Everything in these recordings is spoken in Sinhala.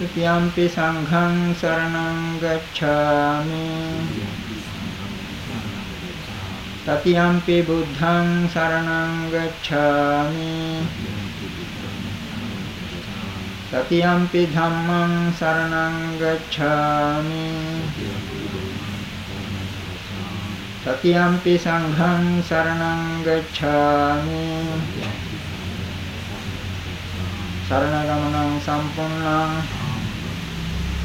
සරණං ගච්ඡාමි Tutiampi sanghang saranang gacchami Tatiyampi buddhang saranang gacchami Tatiyampi dhammang saranang gacchami Tatiyampi sanghang saranang gacchami සරණ ගමනං සම්පූර්ණං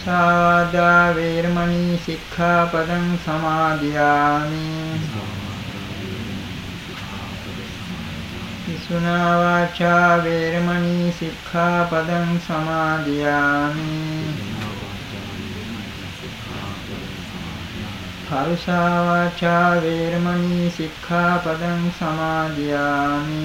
මුසාවාදා වේරමණී සික්ඛාපදං සමාදියාමි. විසුනා වාචා වේරමණී සික්ඛාපදං සමාදියාමි. කරුෂා වාචා වේරමණී සික්ඛාපදං සමාදියාමි.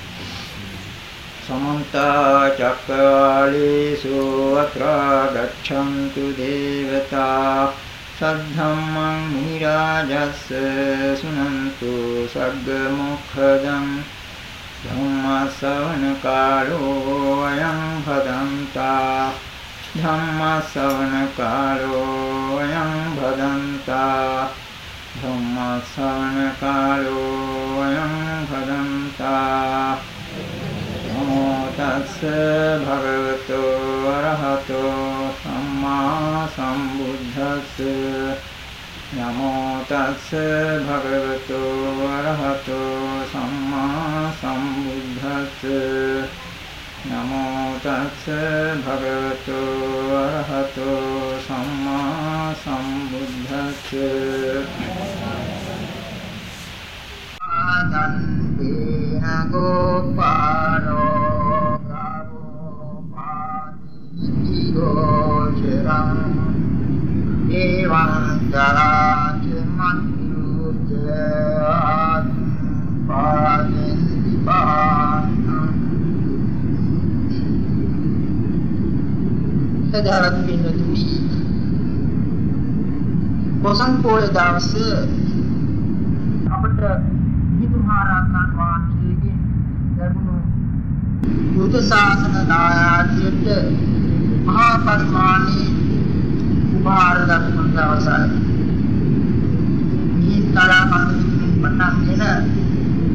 සමන්තා චක්කවාලේසු අත්‍රා ගච්ඡන්තු දේවතා සද්ධම්මං මුනි රාජස්ස සුනන්තු සග්ග මොක්ඛදං ධම්මසවන කාලෝ අයං භදන්තා ධම්මසවන කාලෝ අයං භදන්තා ධම්මසවන කාලෝ අයං භදන්තා නමෝ තස්ස භගවතු අරහතෝ සම්මා සම්බුද්දස්ස නමෝ තස්ස භගවතු අරහතෝ සම්මා සම්බුද්දස්ස නමෝ තස්ස භගවතු අරහතෝ සම්මා සම්බුද්දස්ස ආදන්තේන ඒවං දරාච මන්තුච පාදින් සදාරත් පින්නතුනි පොසන් පොය දවසේ අපට විදුහාරාතන් වහන්සේගෙන් ලැබුණු බුද්ධ ශාසන දායාදයට මහා පරිමාණී උපහාර දක්වන දවසයි. මේ කලා කන්දිකින් පටන්ගෙන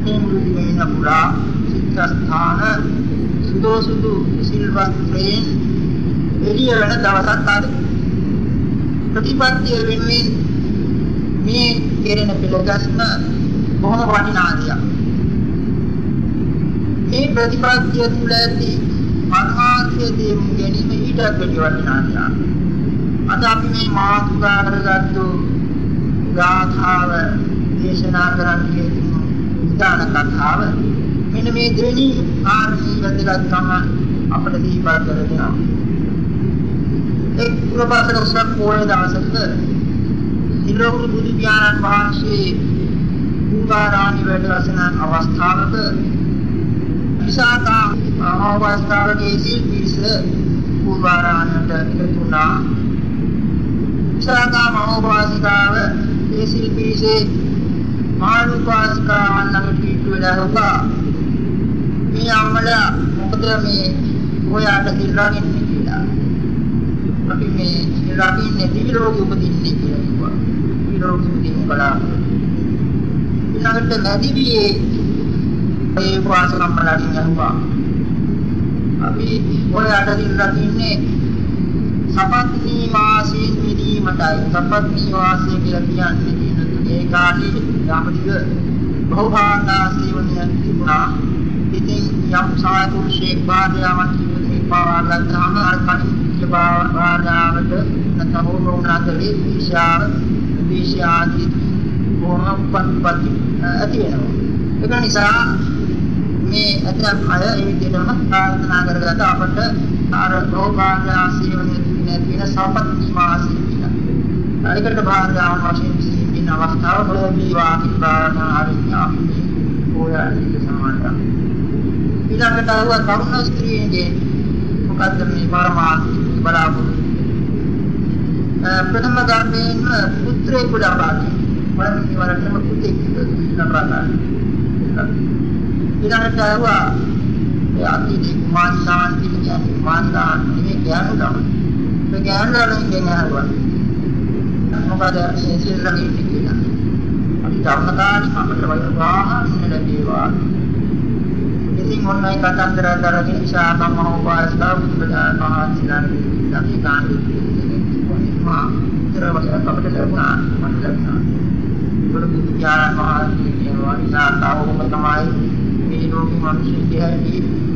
තෙමුරුදි වෙන පුරා සිද්ධාස්ථාන සුදෝ සුදු සිල්වත්‍රයෙන් එළිය වෙන දවසක් අද. ප්‍රතිපත්තිය වෙන්නේ මේ කෙරෙන පිළිගස්ම බොහොම වටිනා දෙයක්. මේ ප්‍රතිපත්තිය තුළ ඇති පරමාර්ථය තේරුම් ගැනීම ඊටත් වැඩි වටිනා දෙයක්. අද අපි මේ මාතෘකා කරගත්තු ගාථාව දේශනා කරන්නේ උදාන කතාව මෙන්න මේ දෙවෙනි කාරණී වැදගත්කම අපට දීපා කර දෙනවා. එක් ප්‍රබසක උසක් පොයේ දවසක ඉරවුරු බුදු පියාණන් වහන්සේ උගාරාණි වැඩ වසන අවස්ථාවක විසාකා අවස්ථාවකදී පිරිස උගාරාණියට එකතු වුණා. විසාකා මහෝපාසිකාව ඒ සිල් පිරිසේ මානුපාසිකාවන් ළඟ පිටු වෙලා හොකා මේ අම්මලා මොකද මේ ඔයාට සිල් රකින්නේ කියලා. අපි මේ සිල් රකින්නේ දිවිලෝකෙ උපදින්නේ කියලා කිව්වා. දිවිලෝකෙ උපදින්න බලාපොරොත්තු. ඊළඟට නැදිවියේ ඒ වාසකම්මලාගෙන් අහුවා. අපි ඔයාට සිල් රකින්නේ සපත්නි මාසයෙන් මිදීමටයි. සපත්නි වාසය කියලා කියන්නේ ඒ කාලේ යාමතික බහුභාගා සේවනයක් තිබුණා. ඉතින් යම් සායකුෂේක් බාධාවක් තිබුණේ පාවා ගත්තාම අර කටිය බාධාවට නැතහොම වුණාකලේ විශාල විශාදී කොරම්පත්පත් ඇති වෙනවා. ඒක නිසා මේ අතක් අය ඒ විදිහටම ප්‍රාර්ථනා කරගත්ත අපට අර භෝගාගා සේවනයේ නැති වෙන සපත් නිවාසී කියලා. ඒකට භාගාවන් වශයෙන් සිටින අවස්ථාව බලවි වාකි ප්‍රාර්ථනා ආරිඥා ඕයයි සමානයි. ඊළඟට ආව තරුණ ස්ත්‍රීන්ගේ මොකද්ද මේ පරමාර්ථ බලාපොරොත්තු. ප්‍රථම ගර්භයෙන් පුත්‍රයෙකු ලබාදී පළවෙනි වරටම පුතෙක් ලබා ගන්න. ඊළඟට ආව ඒ අතිදි කුමාරි ශාන්ති කියන්නේ කුමාරිකාන් නෙමෙයි ගෑනු ළමයි. ඒ ගෑනු ළමයි කියන්නේ ආවා. මොකද මේ සිල් රකින්න කියලා. අපි ධර්ම කාණි අපට වයවාහන්න ලැබේවා. ඉතින් මොනයි කතන්දර දරගෙන ශාකම් මහෝපාසක බුදුදාන මහසිනාන අපි කාණි මා ඉතරවල අපට ලැබුණා මට ලැබුණා. බුදු විද්‍යාන මහසිනාන වනිසාතාවම තමයි මේ ලෝකෙ මිනිස්සුන්ගේ හැටි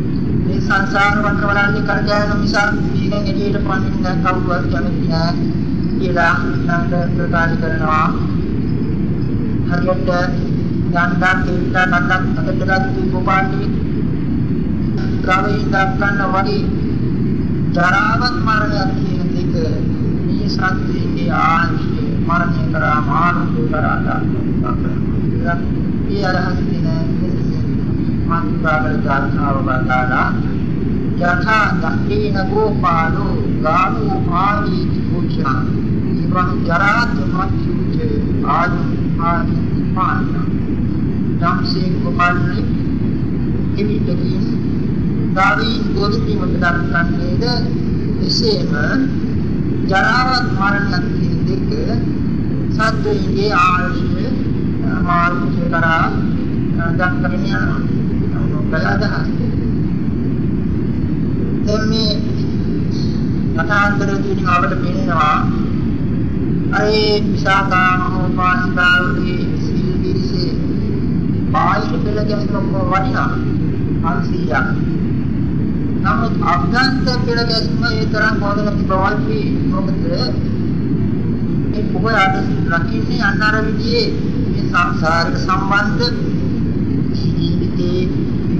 මේ සංසාර වකරවලන්නේ කරජාන මිසක් මේකෙන් එළියට පනින්න කවුරුවත් කැමති නෑ කියලා නම් ප්‍රකාශ කරනවා. හරියට ගන්ධා කීටා නක්ක් අකටලා දීපෝපාටි ගාවේ දක්වන්න වගේ ජරාවත් මරණයක් කියන දෙක මේ සත්‍යයේ ආංශය මරණය කරා මානු කරා ගන්නවා ඒ අරහත් දින මාත්‍රාවල ගාථාව බඳාලා යථා දක්ඛේන ගෝපාලෝ ගාමෝ ආදී පුච්චා ඉවං ජරාත් මච්චුචේ ආදි ආදි පාන ධම්සේ කුමාරනි එවිටකින් දාවී ගෝධි මුදක් කන්නේද එසේම ජරාවත් මරණයත් කියන දෙක සත්වයේ ආයුෂ මාර්ගය කරා දක්කගෙන යනවා බලදහස් දැන් මේ කථාන්තරයේදී අපට පේනවා අර ඒ විසාකා මහෝපාසිකාවගේ සීල් පිරිසේ බාහිර පෙළ ගැස්ම වටිනා 500ක් නමුත් අභ්‍යන්තර පෙළ ගැස්ම ඒ තරම් හොඳ නැති බවයි මොකද ඒ පොහොයාට ලකින්නේ අන්නර විදිහේ මේ සංසාරික සම්බන්ධ ජීවිතේ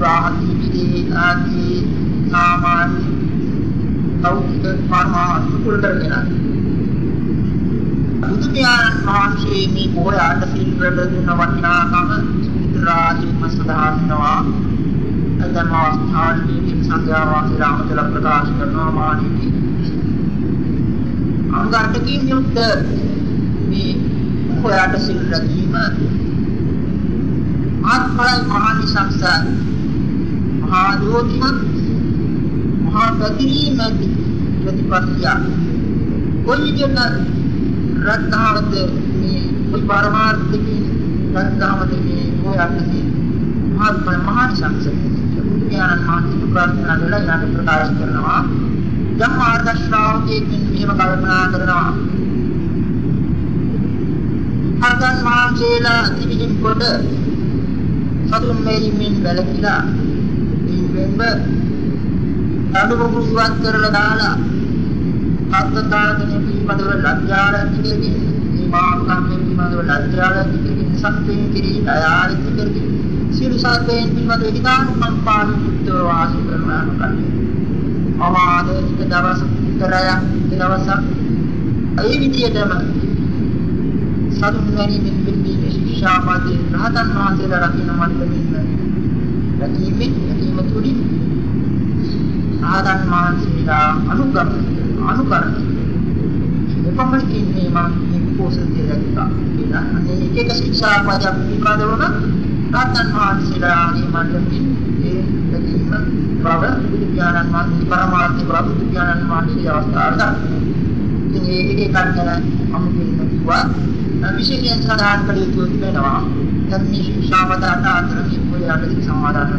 විවාහ ජීවිතේ ආදී සාමාන්‍ය ලෞකික පරමාර්ථ කුල කරගෙන බුදු පියාණන් වහන්සේ මේ පොහොයාට සිල් වල දෙන වටිනාකම රාජීව සදාහනවා අදම අවස්ථාවේදී සංඝයා වහන්සේලා අමතල ප්‍රකාශ කරනවා මානීති අංගර්ථකින් යුක්ත මේ පොහොයාට සිල් රැකීම ආත්මය මහානිසංසයි මහා දෝතිමත් මහා ප්‍රතිරීමති ප්‍රතිපත්තිය කොයි විදිහට රත්නාවත මේ කොයි පරමාර්ථකින් රත්නාවත මේ හොයන්නේ මහා මහානිසංසයි බුදුන් වහන්සේ ප්‍රාර්ථනා කළා යාට ප්‍රකාශ කරනවා. ධම්මාර්ථ ශ්‍රාවකයෙක්ින් මෙහෙම කල්පනා කරනවා. අර්ධන් මහන්සේලා තිබින් කොට සතුන් මෙයිමින් බැලකිලා ඉන්වෙන්ව අනුභව ඉවත් කරලා දාලා අත්තාගෙන පිළිබඳව ලැජ්ජාරතිකකින් මේ මාර්ගයෙන් පිළිබඳව ලැජ්ජාරතිකකින් සත්‍යයෙන් කිරී දයාරිතිකකින් සියලු සත්‍යයෙන් පිළිබඳව හිතානුකම්පාවෙන් යුක්තව වාසය කරනවා කන්නේ අමාද එක දවස් කරයක් දවසක් ඒ විදියටම සතුන් වැනීමෙන් පිළිබඳ ශික්ෂාපදේ රහතන් වහන්සේලා රකින්න මණ්ඩලෙන්න රැකීමෙන් රැකීම තුලින් ආදන් වහන්සේලා අනුගමනය අනුකරණය එපමණකින් මේ මම මේ පොසතිය දැක්කා කියලා අනේ එක එක ශික්ෂාපදයක් පිළිබඳවම රහතන් වහන්සේලාගේ මණ්ඩලෙන් ඒ රැකීම බව බුදු ඥානන් වහන්සේ පරමාර්ථ බව බුදු ඥානන් වහන්සේ අවස්ථාවට ඉතින් ඒ එක එකක් ගැන අමුතුවෙන් කිව්වා විශේෂයෙන් සඳහන් කළ යුතු වෙනවා. දැන් මේ ශික්ෂාපද අතර මේ පොළේ සමාදාන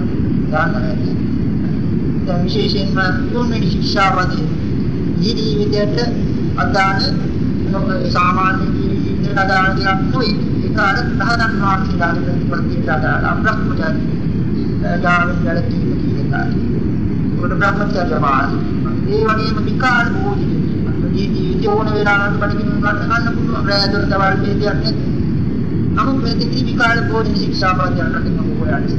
දාන්නයි. දැන් විශේෂයෙන්ම තුන්වෙනි ශික්ෂාපදයේ ඊදී විදියට අදාළ සාමාන්‍ය ජීවිතයට අදාළ දෙයක් නෙවෙයි. ඒක අර රහතන් වහන්සේලාගේ ප්‍රතිපදියට අදාළ අබ්‍රහ්මචර්ය දාවෙන් ගැලකීම කියන එකයි. ඒකට බ්‍රහ්මචර්ය මාර්ගය. ඒ වගේම විකාර භෝජනය මේ ජීවිතේ ඕන වෙලාවකට බඩගින්න ගන්න ගන්න පුළුවන් රැය දොර දවල් මේ දෙයක් නැති. නමුත් මේ දෙකේ විකාර භෝජන ශික්ෂා පාදයන් රකින්න ඕනේ.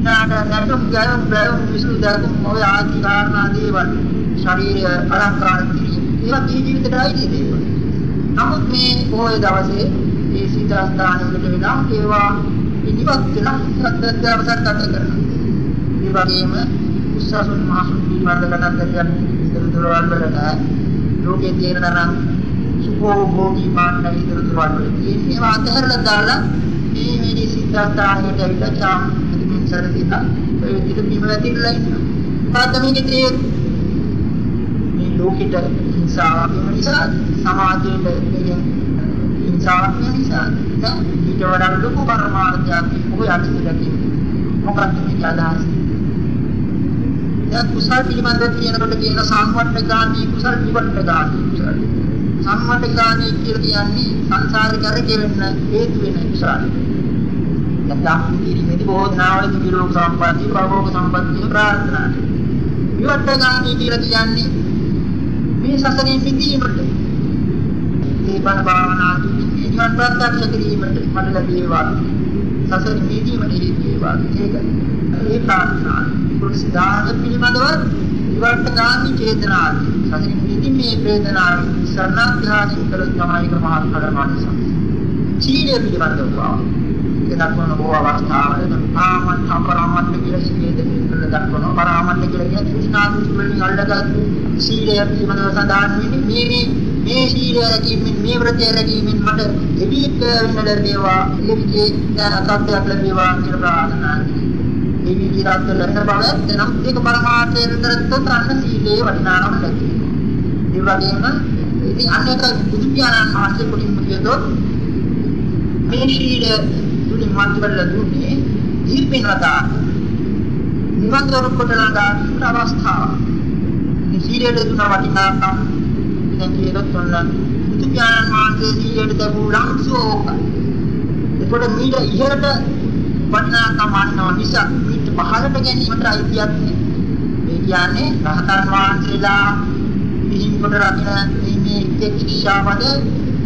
නාද නරකම් ගයම් බයම් විසු දරකම් ඔය ආදී කාරණා දේවල් ශරීරය අලංකාර කිරීම ඒවා මේ ජීවිතයට අයිති දේවල්. නමුත් මේ පොය දවසේ මේ සීතාස්ථානයකට වෙලා ඒවා ඉනිවත් වෙලා සත්‍යවසත් ගත කරනවා. ඒ වගේම උස්සසුන් මහසුන් පිළිබඳ කතා කරගෙන දොරවල් වලට ලෝකේ තියෙන තරම් සුඛෝභෝගී මාන්න විතර දුරවල් තියෙන ඒවා අතහැරලා දාලා මේ මේ සිද්ධාස්ථානයට ඇවිල්ලා චාම් ඉතින් සරදීලා ඒ විදිහට බිම වැතිරලා ඉන්නවා. මොකද්ද මේකේ තියෙන්නේ? මේ ලෝකෙට හිංසාවක් නිසා සමාජයේ මේ හිංසාවක් නිසා දැන් ඊට වඩා ලොකු පරමාර්ථයක් ඔය අතිවිදකින් මොකක්ද මේක අදහස්? දැන් කුසල් පිළිබඳව කියනකොට කියන සංවට්ඨගාමී කුසල් විවට්ඨගාමී කුසල්. සංවට්ඨගාමී කියලා කියන්නේ සංසාරේ කරකෙන්න හේතු වෙන කුසල. දැන් කිරීමේදී බොහෝ නාවලදී විරෝග සම්පatti, ප්‍රභෝග සම්පatti ප්‍රාර්ථනා. විවට්ඨගාමී කියලා කියන්නේ මේ සසරේ මිදීමට. මේ බණ භාවනා තුළින් නිවන් ප්‍රත්‍යක්ෂ කිරීමට මට ලැබේවා. සසරේ මිදීමට හේතු වේවා. ඒකයි. ඒ ප්‍රාර්ථනාවයි. පුරුෂදාන පිළිබඳව ඉවර්ත ගාමි චේතනාව. සතින් පිටින් මේ වේදනාව සරණාධ්‍යානික කළ තමයි එක මහත් කලමානිසං. සීලය පිළිබඳව ඒ දක්වන බොහෝ අවස්ථාවල ආමන් අපරාමන්ත කියලා සීලය දෙකල දක්වන පරාමන්ත කියලා කියන තෘෂ්ණාව වලින් අල්ලගත් සීලය පිළිබඳව සඳහන් වෙන්නේ මේ මේ මේ සීලය රැකීමෙන් මේ වෘතය රැකීමෙන් මට දෙවියෙක් වෙන්න ලැබේවා එවිට අත්දැකීම් ලැබේවා කියලා ප්‍රාර්ථනා කරනවා. මේ විදිහට ලැබෙන බව එනම් ඒක පරමාර්ථයෙන් කරත්තොත් අන්න සීලේ වටිනාකම ලැබෙනවා. ඒ වගේම ඉතින් අන්න එක බුදු පියාණන් වහන්සේ කුලින් කියතොත් මේ සීලය තුලින් මන්ත්‍රවල දුන්නේ දීපිනවතා නිවන් දොරකට ළඟාට අවස්ථාව. මේ සීලයේ දුන වටිනාකම දැන් කියනොත් ඔන්න බුදු පියාණන් වහන්සේ සීලයට දක්වපු ලංසෝක. ඒකට මීට ඉහළට වටිනාකම අන්නව නිසා ඊට පහළට ගැනීමට අයිතියක් මේ කියන්නේ රහතන් වහන්සේලා විහිං කොට රකින්න මේ එක් ශිෂ්‍යාපද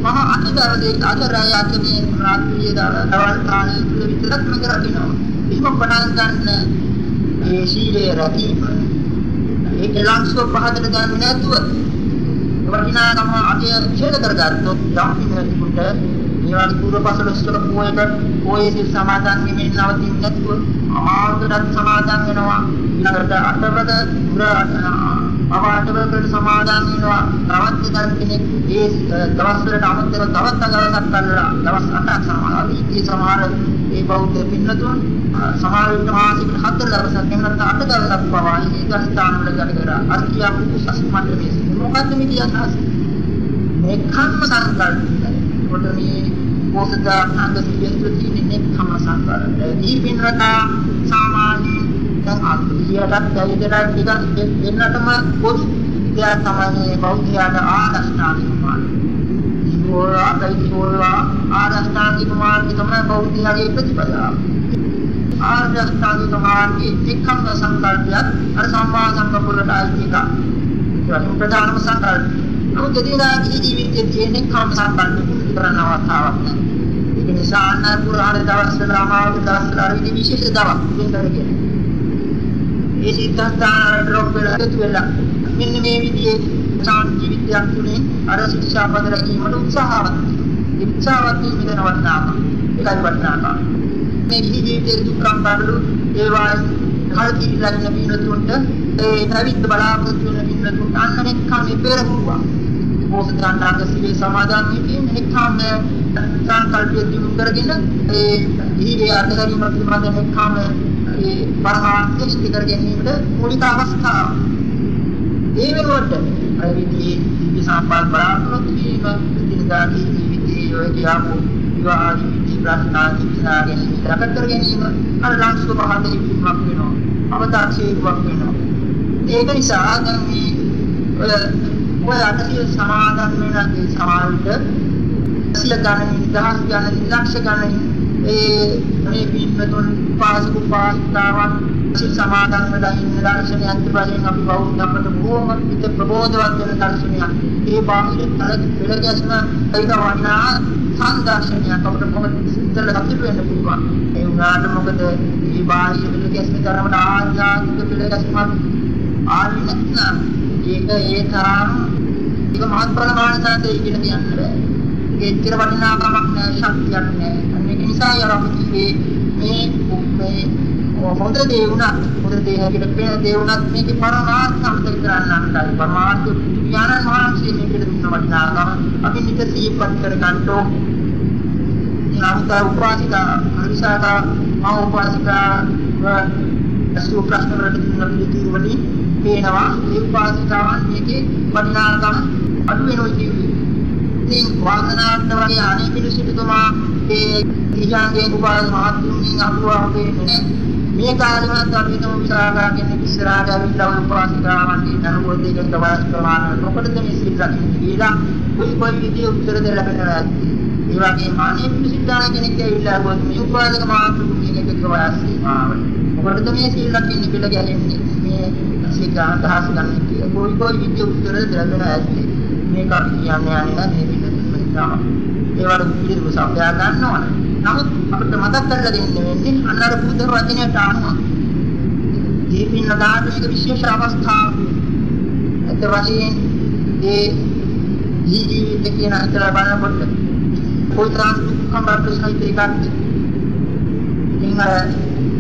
මහ අතදරදී අතරය යකනේ රාත්‍රියේ දවල් කාලයේ තුල විතරක් මග රකින්නවා. එහෙම පටන් ගන්න මේ සීලය රැකීම. ඒක ලංස්ව පහදට ගන්න නැතුව වටිනාකම අධ්‍ය ඡේද කරගත්තොත් යම් කෙනෙකුට මේ වගේ පූර්වපසළොස්වක පොයකට පොයේ සිල් සමාදන් වෙමින් නවතින්නේ නැතුව අමාරුකටත් සමාදන් වෙනවා. ඊළඟට අටවක පුර අවාටවකට සමාදන් වෙනවා. තවත් ඉතින් කෙනෙක් ඒ දවස් වලට අමතරව තවත් දවසක් කරලා දවස් 8ක් සමාදන් ඒ සමහර ඒ බෞද්ධ පින්නතුන් සමහර විට මාසිකට හතර දවසක් එහෙම අට දවසක් පවා ඒ ගස්ථාන වල ගත කරා. අර කියපු සස්මන්ත මේ මොකද්ද මේ කියන්නේ මේ කම්ම සංකල්පය. කොට මේ පෝසතාංග සියලු තියෙන්නේ කම සංකාරය. දීපින් රටා සාමාන්‍ය දැන් අත්‍යයටත් දැවිදලා ටිකක් දෙන්නටම පොදු දෙයක් තමයි බෞද්ධයාට ආදර්ශනානික මාර්ගය. හෝවා අකයි හෝවා ආරෂ්ඨාංගික මාර්ගය තමයි බෞද්ධයාගේ ප්‍රතිපදාව. ආරෂ්ඨාංගික මාර්ගයේ එක්කම සංකල්පයක් අර සම්මා සංකප්පවලට අයිති එක. ඒක ප්‍රධානම සංකල්පය. නමුත් එදිනදා ජීවිතයේ තියෙන කම් සංකල්ප පුරුදු කරන අවස්ථාවක් නෑ. ඒක නිසා අන්න පුරාණ දවස්වල අමාරු දවස්වල අර විශේෂ දවස් දෙන්නගෙන. ඒ සිද්ධාන්ත ඩ්‍රොප් වෙලා වෙලා මෙන්න මේ විදිහේ සාන්ති විද්‍යාවක් තුනේ අර ශික්ෂා පද රැකීමට උත්සාහවත් උත්සාහවත් වීම වෙන වටිනාකම ඒකයි වටිනාකම මේ ජීවිතයේ දුක්ඛම් බඩලු ඒවා කල්කිරිලා ඉන්න පිනතුන්ට ඒ පැවිද්ද බලාපොරොත්තු වෙන පිනතුන්ට අන්න එක්කම පෙරහුවා පෝසතාන්තාක සිවේ සමාදන් වීම එක්කම සංකල්පය දිනු කරගෙන ඒ ජීවිතය අත්හැරීම පිළිබඳ එක්කම ඒ පරමාර්ථය ඉෂ්ට කර ගැනීමට මූලික අවස්ථාව. ඒ වෙනුවට අර විදිහේ ජීවි සම්පත් බලාපොරොත්තු වීම දිනදා ජීවිතයේ ඔය කියාපු විවාහ ජීවිතය ප්‍රශ්නා ජීවිතා ගැනීම දකට කර ගැනීම අර ලංස්ව පහත හික්මක් වෙනවා අවතාක්ෂේරුවක් වෙනවා. ඒක නිසා දැන් මේ ඔය ඔය අටසිය සමාදන් වෙන ඒ සමාජයට සිල ගණනින් දහස් ගණනින් ලක්ෂ ගණනින් ඒ මේ පින්වතුන් පාසක පාස්තාවන් සිල් සමාදන් වෙලා ඉන්න දර්ශනයත් වශයෙන් අපි බෞද්ධ අපට බොහොම පිට ප්‍රබෝධවත් වෙන දර්ශනයක්. ඒ බාහිර තල පෙළ ගැස්ම ඒක වන්නා සංදර්ශනයක් අපට කොහොමද සිතල අපිට වෙන්න පුළුවන්. ඒ වුණාට මොකද මේ බාහිර පෙළ ගැස්ම තරමට ආධ්‍යාත්මික පෙළ ගැස්මක් ආවේ නැත්නම් ඒක ඒ තරම් ඒක මහත්ඵල මානසන්ත ඉගෙන ගන්න බෑ. ඒච්චර වටිනාකමක් නැහැ ශක්තියක් නැහැ. ඒක නිසා යරපති මේ මේ හොඳ දේ වුණත් හොඳ දේ හැටියට පේන දේ වුණත් මේකේ පරමාර්ථ අමතක කරන්නන්ටයි පරමාර්ථ ඥාන මහන්සිය මේකට දුන්න වටිනාකම අපි නිතර සිහිපත් කර ගන්නෝ නාමික උපාසිකා අරිසාකා මා උපාසිකා අසු ප්‍රශ්න වලට දුන්න පිළිතුරු වලින් පේනවා. ඒ උපාසිකාවන් මේකේ වටිනාකම අඩු වෙනවා කියන්නේ. ඉතින් වාසනාවට වගේ අනේ පිළිසිතුමා ඒ ඊජාගේ උපාස මහත්තුන්ගෙන් අහුවා වෙන්නේ මේ කාලෙවත් අපි තම විසාකාගෙන ඉස්සරහට අවිලා උපාසිකාවන් දනුවෝ දෙකක වයස් ප්‍රමාණය මොකටද මේ සිල් රකින්නේ කියලා. කොයි කොයි විදිහේ උත්තර දෙන්න ලැබෙනවා ඒ වගේම අනේ පිළිසිතාන කෙනෙක් ඇවිල්ලා ගොත් මේ උපාසක මහත්තුන්ගෙන් එකක වයස් සීමාවට මොකටද මේ සිල් රකින්නේ කියලා ගැලෙන්නේ මේ සිල් අදහස් ගන්න කියලා කොයි කොයි විදිහේ උත්තර දෙන්න ඇත්තේ මේක අපි කියන්නේ යන්නේ මේ පිළිතුරු නිසා ඒවට පිළිතුරු සපයා ගන්න ඕන. නමුත් අපිට මතක් කරලා දෙන්න වෙන්නේ අන්නර බුද්ධ වචනයට අනුව. දීපින්න දාර්ශනික විශේෂ අවස්ථාව. අත වශයෙන් ඒ ජීවිත කියන අතර බලනකොට કોઈ තරම් දුක්ඛම් බඩු සහිත එකක්. ඉතින් අර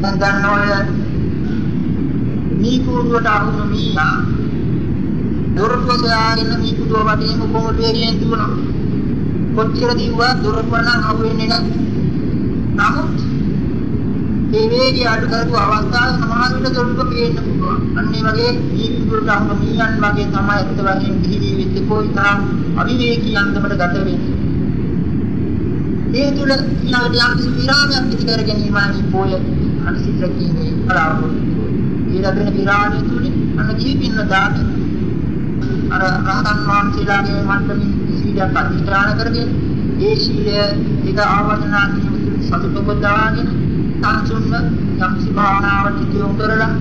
දැන් ගන්නවල මේ කුරුවට අහුණු මීයා දොරටුව සොයාගෙන මේ කුඩුව වටේම කොහොමද එරියෙන් දුවනවා. කොච්චර දිව්වා දොරටුව නම් අහු වෙන්නේ නැහැ. නමුත් මේ වේගය අඩු කරපු අවස්ථාවේ සමහර විට දොරටුව පේන්න පුළුවන්. අන්න ඒ වගේ මේ කුඩුවට අහුණු මීයන් වගේ තමයි ඇත්ත වශයෙන් ගිහිලී වෙච්ච කොයි තරම් අවිවේකී අන්දමට ගත වෙන්නේ. ඒ තුල ඊළඟට යම් කිසි විරාමයක් පිටි කර ගැනීමයි මේ පොය අනිසිතකීමේ බලාපොරොත්තු. ඒ ලැබෙන විරාමය තුලින් අන්න ජීවින්න දාට අර රහතන් වහන්සේලාගේ මණ්ඩලෙ සීලයක් අධිෂ්ඨාන කරගෙන ඒ සීලය එක ආවර්ජනා කිරීම සතුට උපදවාගෙන සංසුන්ව යම්සි භාවනාවට යොමු කරලා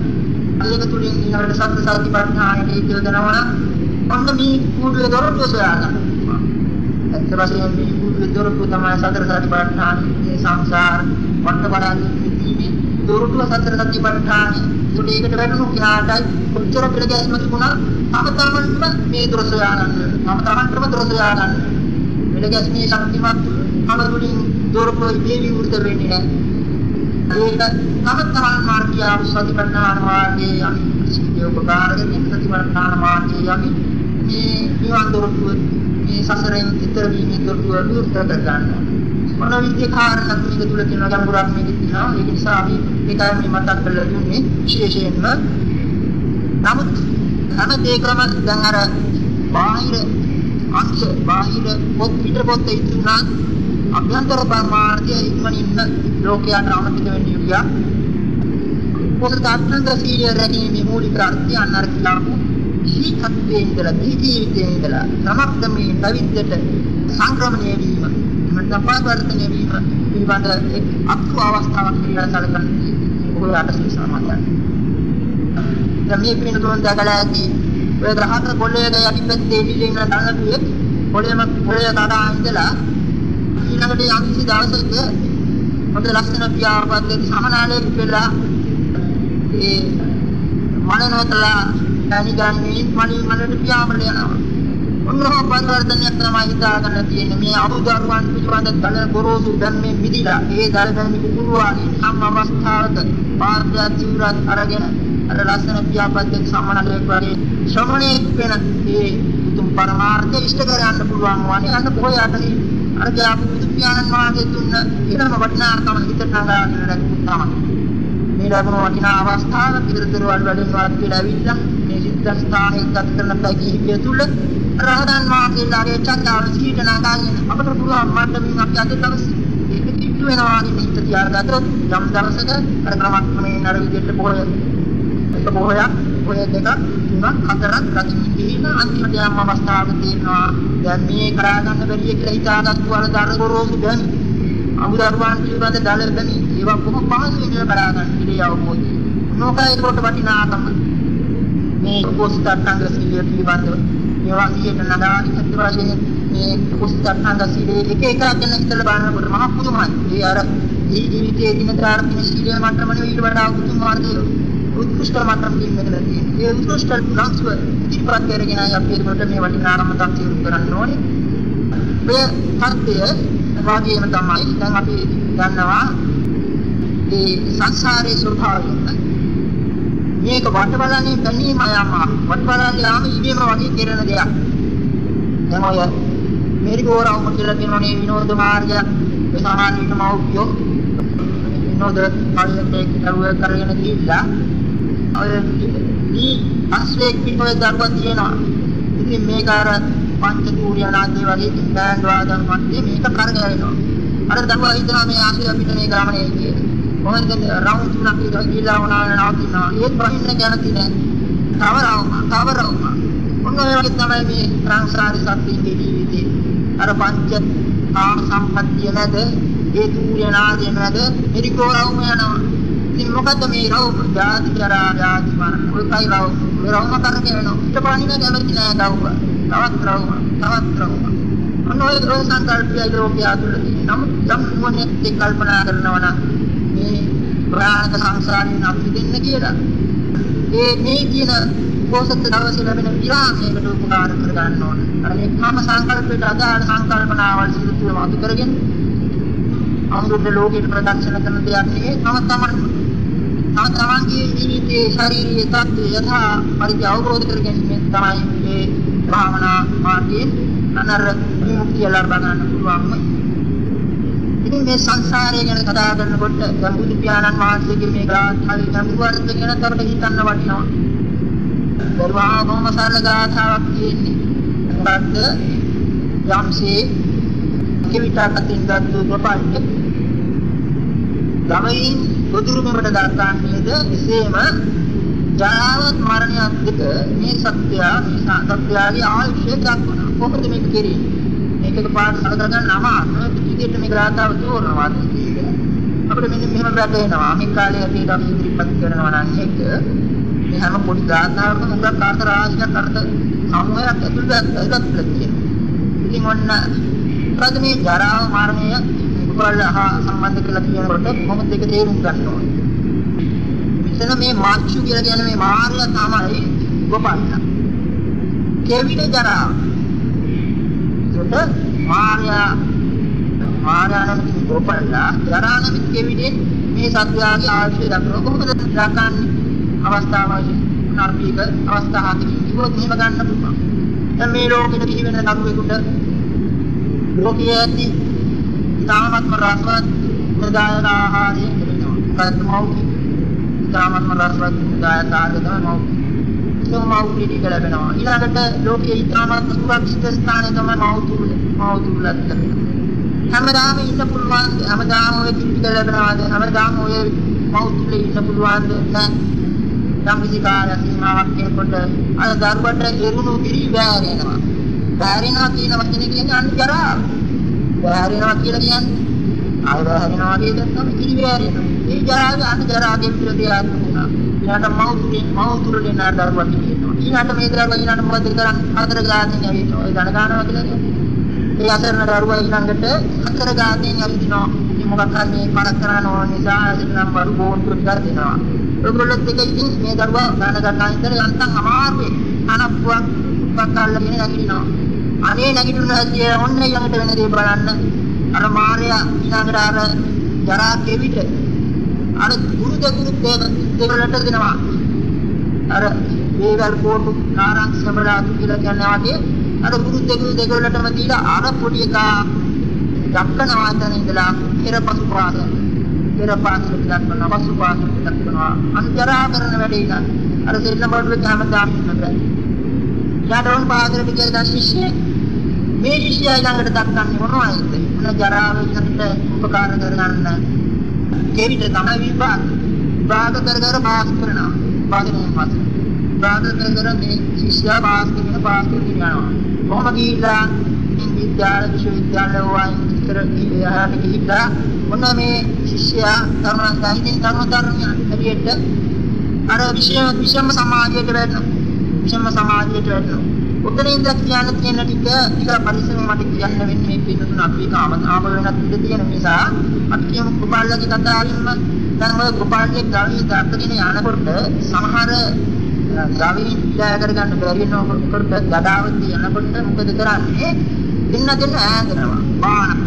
ඒක තුලින් ඊළඟට සත්‍ය සතිපට්ඨානයේ යොදනවා ඔන්න මේ කුඩේ දොරටුව සොයාගන්න. ඇත්ත වශයෙන්ම මේ කුඩේ දොරටුව තමයි සතර සතිපට්ඨානයේ සංසාර වට්ටපරාදී දොරටුව සතර සතිපට්ඨානයේ ඒකට වැටුණු ඥාටයි කොච්චර පිළිගැස්ම තිබුණා තම තමන්ම මේ දොර සොයා ගන්න. තම තමන්ටම දොර සොයා ගන්න. පිළිගැස්මේ ශක්තිමත් අමරුලින් දොරටුව දේවි වෘත වෙන්නේ නැහැ. ඒක තම තමන් මාර්ගය සතිපට්ඨාන මාර්ගයේ යම් සිද්ධ උපකාරක සතිපට්ඨාන මාර්ගයේ යම් මේ නිවන් දොරටුව මේ සසරෙන් ඈතර වීමේ දොරටුව දුරු කර ගන්නවා. මොන විදිහේ කාරණා මේක තුල තියෙන ගැඹුරක් මේක තියෙනවා. ඒක නිසා අපි ඒකයි මේ මතක් කරලා දුන්නේ විශේෂයෙන්ම. නමුත් හැම දෙයකම දැන් අර බාහිර අංශ බාහිර පොත් පිට පොත් ඉතුරුනා අභ්‍යන්තර ප්‍රමාණය ඉක්මනින්ම ලෝකයට අමතක වෙන්නේ ගියා. පොත තාත්නන්ද සීලිය රැකීමේ මූලික අර්ථය අන්නර කියලාපු ජීවිතයේ ඉඳලා ජීවිතයේ ඉඳලා සමර්ථමේ පැවිද්දට සංක්‍රමණය වීම නැත්නම් පරිවර්තනය වීම පිළිබඳ එක් අත්ව අවස්ථාවක් කියලා සැලකන්නේ ඔය අටසිල් සමාදන්. දැන් මේ පිළිතුරුන් දැකලා ඇති ඔය ග්‍රහක කොළයක යටිපැත්තේ ඉඳින්න දන්නතුෙක් කොළයම කොළය කඩා ඉඳලා ඊළඟට යම්කිසි දවසක හොඳ ලස්සන පියාපත්යේ සමනාලයක් වෙලා ඒ මනනතලා පැණි ගන්නේ මණි මලට පියාඹල යනවා. ඔන්නෝ පරිවර්තනයක් තමයි හිතාගන්න තියෙන්නේ. මේ අමුදරුවන් පිළිබඳ දල ගොරෝසු ධර්මයේ මිදිලා ඒ දරදන්නේ කුරුවාගේ සම් අවස්ථාවක පාර්ථ්‍ය ජීවරත් අරගෙන අර ලස්සන පියාපත්යේ සමනලයක් වගේ ශ්‍රමණෙක් වෙන ඒ උතුම් පරමාර්ථය ඉෂ්ට කරගන්න පුළුවන් වන්නේ අන්න පොය අතේ අර ජාපු බුදු පියාණන් වහන්සේ දුන්න ඊටම වටිනාකම හිතට නගාගෙන ලැබුණ තමයි. මේ ලැබුණු වටිනා අවස්ථාව පිළිතුරු වල වලින් වාත් කියලා ඇවිල්ලා මේ සිද්ධ ස්ථානයේ ගත කරන පැකිලිය තුල රහතන් වහන්සේලාගේ චර්යාව සීට නගාගෙන අපට පුළුවන් මට්ටමින් අපි අද දවසේ ඒක කිට්ටු වෙනවා කියන හිත තියාගත්තොත් යම් දවසක අර ක්‍රමක්‍රමයෙන් අර විදිහට පොය එක පොහයක් පොය දෙකක් තුනක් හතරක් රකින්න ගිහින් අන්තිමට යම් අවස්ථාවක තියෙනවා දැන් මේ කරා ගන්න බැරිය කියලා හිතාගත්තු වල දර ගොරෝසු දැන් අමුදරුවන් පිළිබඳ දල බැමි ඒවා කොහොම පහසුවෙන් කරා ගන්න ඉතිරි අවබෝධය. මොකයි ඒකට වටිනාකම මේ කුස්තරංග සීලිය පිළිබඳව ඒවා සියයට නගානි සත්‍ය වශයෙන් මේ කුස්තරංග සීලිය එක එක ගැන හිතලා බලනකොට මහ පුදුමයි. ඒ අර මේ ජීවිතයේ දින දාර්ථික සීලිය මට්ටම නෙවෙයි ඊට වඩා උතුම් මාර්ගය උත්කෘෂ්ඨ මට්ටමකින් මෙතන තියෙන්නේ. ඒ උත්කෘෂ්ඨ ලක්ෂ්‍ය ඉදිරිපත් කරගෙන අපි ඒකට මේ වටිනාකම තක්සේරු කරන්න ඕනේ. මේ තත්ත්වය වගේම තමයි දැන් අපි දන්නවා මේ සංසාරේ ස්වභාවය මේක වටවලන්නේ බැලීම යම වටවලන්නේ යාම ඉබේම වගේ කෙරෙන දෙයක් දැන් ඔය මෙරිගෝරවම කියලා කියනෝනේ විනෝද මාර්ගය ඒ සාමාන්‍ය විනෝදයෝ විනෝද කාර්යයක් කරුව කරගෙන ගිහිල්ලා ඔය දී අස්වේක් පිටේ දක්වා තියෙනවා ඉතින් මේක අර පංච දූර්යනාදී වගේ බෑන්ඩ් වාදන මැද මේක කරගැවෙනවා. අර දරුවා හිතනවා මේ ආශය අපිට මේ ගමනේ කියලා. මොකද රවුන්ඩ් තුනක් විතර ගිහිලා වුණා නවතිනවා. ඒත් බහින්න කැමති නෑ. තවරවම තවරවම. ඔන්න ඔය වගේ තමයි මේ සංසාරේ සත්‍යයේ ජීවිතේ. අර පංච කාම සම්පත්තිය නැද ඒ දූර්යනාදී නැද මෙරිකෝරවම යනවා. ඉතින් මොකද්ද මේ රවුම? ජාති ජරා ව්‍යාධි මරණ. ඔයකයි රවුම. රවුම කරගෙන ඊට පස්සේ කැමති නෑ කවුරුත්. තවත් රවුම තවත් රවුම අන්න ඔය රෝග සංකල්පය ලෝකයේ අතුලදී නමුත් යම් මොනෙක් කල්පනා කරනවා නම් මේ ප්‍රාණක සංසාරේ නැති දෙන්න කියලා ඒ මේ කියන පොසත් දවසේ ලැබෙන විරාමයකට උපකාර කර ගන්න ඕන අර මේ කාම සංකල්පයට අදාළ සංකල්පනාවල් සිදුතුම අතු කරගෙන අමුරුද්ද ලෝකෙට ප්‍රදක්ෂණ කරන දෙයක් නෙවෙයි තම තමන් තම තමන්ගේ ජීවිතයේ ශාරීරික තත්ත්වය යථා පරිදි අවබෝධ කර ගැනීම තමයි මේ භාවනා මාර්ගයේ අනර විමුක්තිය ලබා ගන්න පුළුවන්. ඉතින් මේ සංසාරය ගැන කතා කරනකොට ගම්බුදු පියාණන් වහන්සේගේ මේ ගාථාවේ ගැඹුරට ගැන තවට හිතන්න වටිනවා. දරුවා බොහොම සරල ගාථාවක් තියෙන්නේ. මොකද්ද? යම්සේ කිවිතකට තින්ගත්තු ප්‍රපංච ළමයින් බුදුරුමකට දක්වන්නේද එසේම ජාවත් මරණයත් දෙක මේ සත්‍ය මේ සත්‍යයේ ආයුෂය දක්වන කොහොමද මේක කෙරෙන්නේ මේකක පාඩ සලකගන්න අමාරුයි. විදිහට මේ ග්‍රාතාව තෝරනවා අපිට මෙන්න මෙහෙම වැටෙනවා. මේ කාලේ අපි ඊට ඉදිරිපත් කරනවා නම් එක. මේ හැම පොඩි ග්‍රාතාවකම හුඟක් අර්ථ රාශියක් අර්ථ සමූහයක් ඇතුළත ඇතුළත් තියෙනවා ඉතින් ඔන්න ප්‍රථමේ ජරාව මරණය මේකවල සම්බන්ධ කරලා කියනකොට කොහොමද ඒක තේරුම් ගන්න ඕනේ? එතන මේ මාච්චු කියලා කියන්නේ මේ මාර්ය තමයි ගොපන්න. කෙවිද ජරා. ඒකට මාර්ය මාර්යනම් ගොපන්න ජරානම් කෙවිදෙන් මේ සත්‍යයේ ආශ්‍රය දක්වන කොහොමද දක්වන්නේ? අවස්ථාවයි නර්පීක අවස්ථාවකින් කිව්වොත් එහෙම ගන්න පුළුවන්. දැන් මේ ලෝකෙට කිසි වෙන කරුවෙකුට ලෝකයේ ඇති තාමත්ම රසවත් ප්‍රදායන ආහාරය ලැබෙනවා. කර්මෞඛික ඉතාමත්ම රසවත් දායකාරය තමයි මව්. ඒක මව් පිළිග ලැබෙනවා. ඊළඟට ලෝකයේ ඉතාමත් සුරක්ෂිත ස්ථානය තමයි මව් තුල මව් තුලත් හැමදාම ඉන්න පුළුවන් හැමදාම ඔය පිළිග ලැබෙනවාද හැමදාම ඔය මව් තුල ඉන්න පුළුවන්ද නැහැ. යම් කිසි කාලයක් සීමාවක් කෙනෙකුට අර දරුවට එරුණු කිරි බෑරෙනවා. බෑරෙනවා කියන වචනේ කියන්නේ අන්න ජරාව. බෑරෙනවා කියලා කියන්නේ ආය බෑරෙනවා කියන තමයි කිරි බෑරෙනවා. ඒ ජරාවේ අන්න ජරාගේ පිළිදෙයක් වුණා. ඊට මවුතුරේ මවුතුරේ නා දරුවා කියනවා. ඊට මේ දරුවා ඊළඟ මොකද කරන්නේ? හතර ගාතින් ඇවිත් ඔය ධන ගන්නවා කියලා කියනවා. ඒ අතරන දරුවා ඊළඟට හතර ගාතින් ඇවිදිනවා. ඉතින් මොකක් හරි මේ පරක් කරන ඕන නිසා එතනම් වරු බෝන්තු ටිකක් දෙනවා. ඔයගොල්ලොත් එක ඉතින් මේ දරුවා ගන්න ගන්නා ඉඳලා යන්තම් අමාරුවේ අනප්පුවක් පක්කල්ලගෙන නැගිටිනවා. අනේ නැගිටින හැටි ඔන්න ඊළඟට වෙන දේ බලන්න. අර මාර්යා ඊළඟට අර ජරා කෙවිට අර ගුරු දෙගුරු දෙවලට දෙනවා. අර වේගල් කෝටු නාරං සමරාතු කියලා කියන්නේ වගේ අර ගුරු දෙගුරු දෙවලටම දීලා අර පොඩි එකා දක්කනවා එතන ඉඳලා පෙර පසු පාද පෙර පාසල දක්වනවා පසු පාසල දක්වනවා අන්තරා කරන වැඩේ නේද අර දෙන්න බඩුවේ හැමදාම ඉන්නද යාඩෝන් පාදලට කියලා ශිෂ්‍යයෙක්. මේ ශිෂ්‍යයා ළඟට දක්වන්නේ මොනවද මොන ජරාවෙකට උපකාර කරගන්න කෙවිත තමයි විපාක විපාක කර කර පාස් කරනවා. පාදනේ පාස් විපාක කර කර මේ ශිෂ්‍යයා පාස් කරන පාස් කරන යනවා. කොහොම ගිහිල්ලා විද්‍යාල විශ්වවිද්‍යාල වයින් ඉතර ගියාට ගිහිල්ලා මොන මේ ශිෂ්‍යයා තරුණ ගාහිතින් තරුණ තරුණියන් හැටියට අර විෂම විෂම සමාජයට වැටෙනවා. විෂම සමාජයට වැටෙනවා. උතන ඉඳලා කියන්න තියෙන ටික ටික පරිස්සමෙන් මට කියන්න වෙන්නේ මේ පිටුතුන අපි කාම ආම වෙනත් ඉඳ තියෙන නිසා. අපි කියමු කුපාලගේ කතාවින්ම දැන් ඔය කුපාලගේ ගාවි දාත්තගෙන යනකොට සමහර ගාවි ඉඩය කරගන්න බැරි වෙනකොට ගඩාවදී යනකොට මොකද කරන්නේ? දින්න දින්න ඈඳනවා. බාන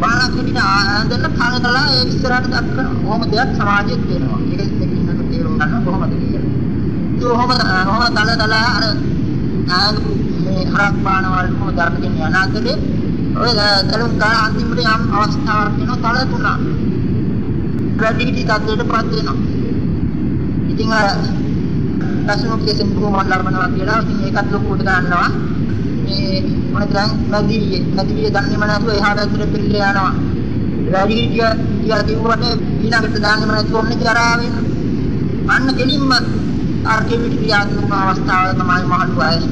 බාන කින්න ඈඳන කනකලා ඒ ඉස්සරහට දක්වන කොහොම දෙයක් සමාජයේ දෙනවා ඒක දෙකින් තේරුම් ගන්න කොහොමද කියලා. ඒ කොහොම කොහොම තල තල අර මේ හරක් බානවල කොහොම දරගෙන යන අතරේ ඔය තලුම් ගාන අන්තිමට යම් අවස්ථාවක් වෙනවා තල තුනක්. වැඩි තත්ත්වයටපත් වෙනවා. ඉතින් අර පසුමුඛ කෙසෙන් කොහොමද ලබනවා කියලා ඉතින් ඒකත් ලොකුට ගන්නවා. මේ මොනද දැන් මැදිරියේ මැදිරියේ දන්නේම නැතුව එහා පැත්තට පිළිල යනවා. වැඩි කිය කියලා කිව්වට ඊළඟට දාන්නෙම නැතුව ඔන්න ජරාවෙන් අන්න දෙලින්ම අර්ගෙවිට ක්‍රියාත්මක අවස්ථාව තමයි මහලු වයස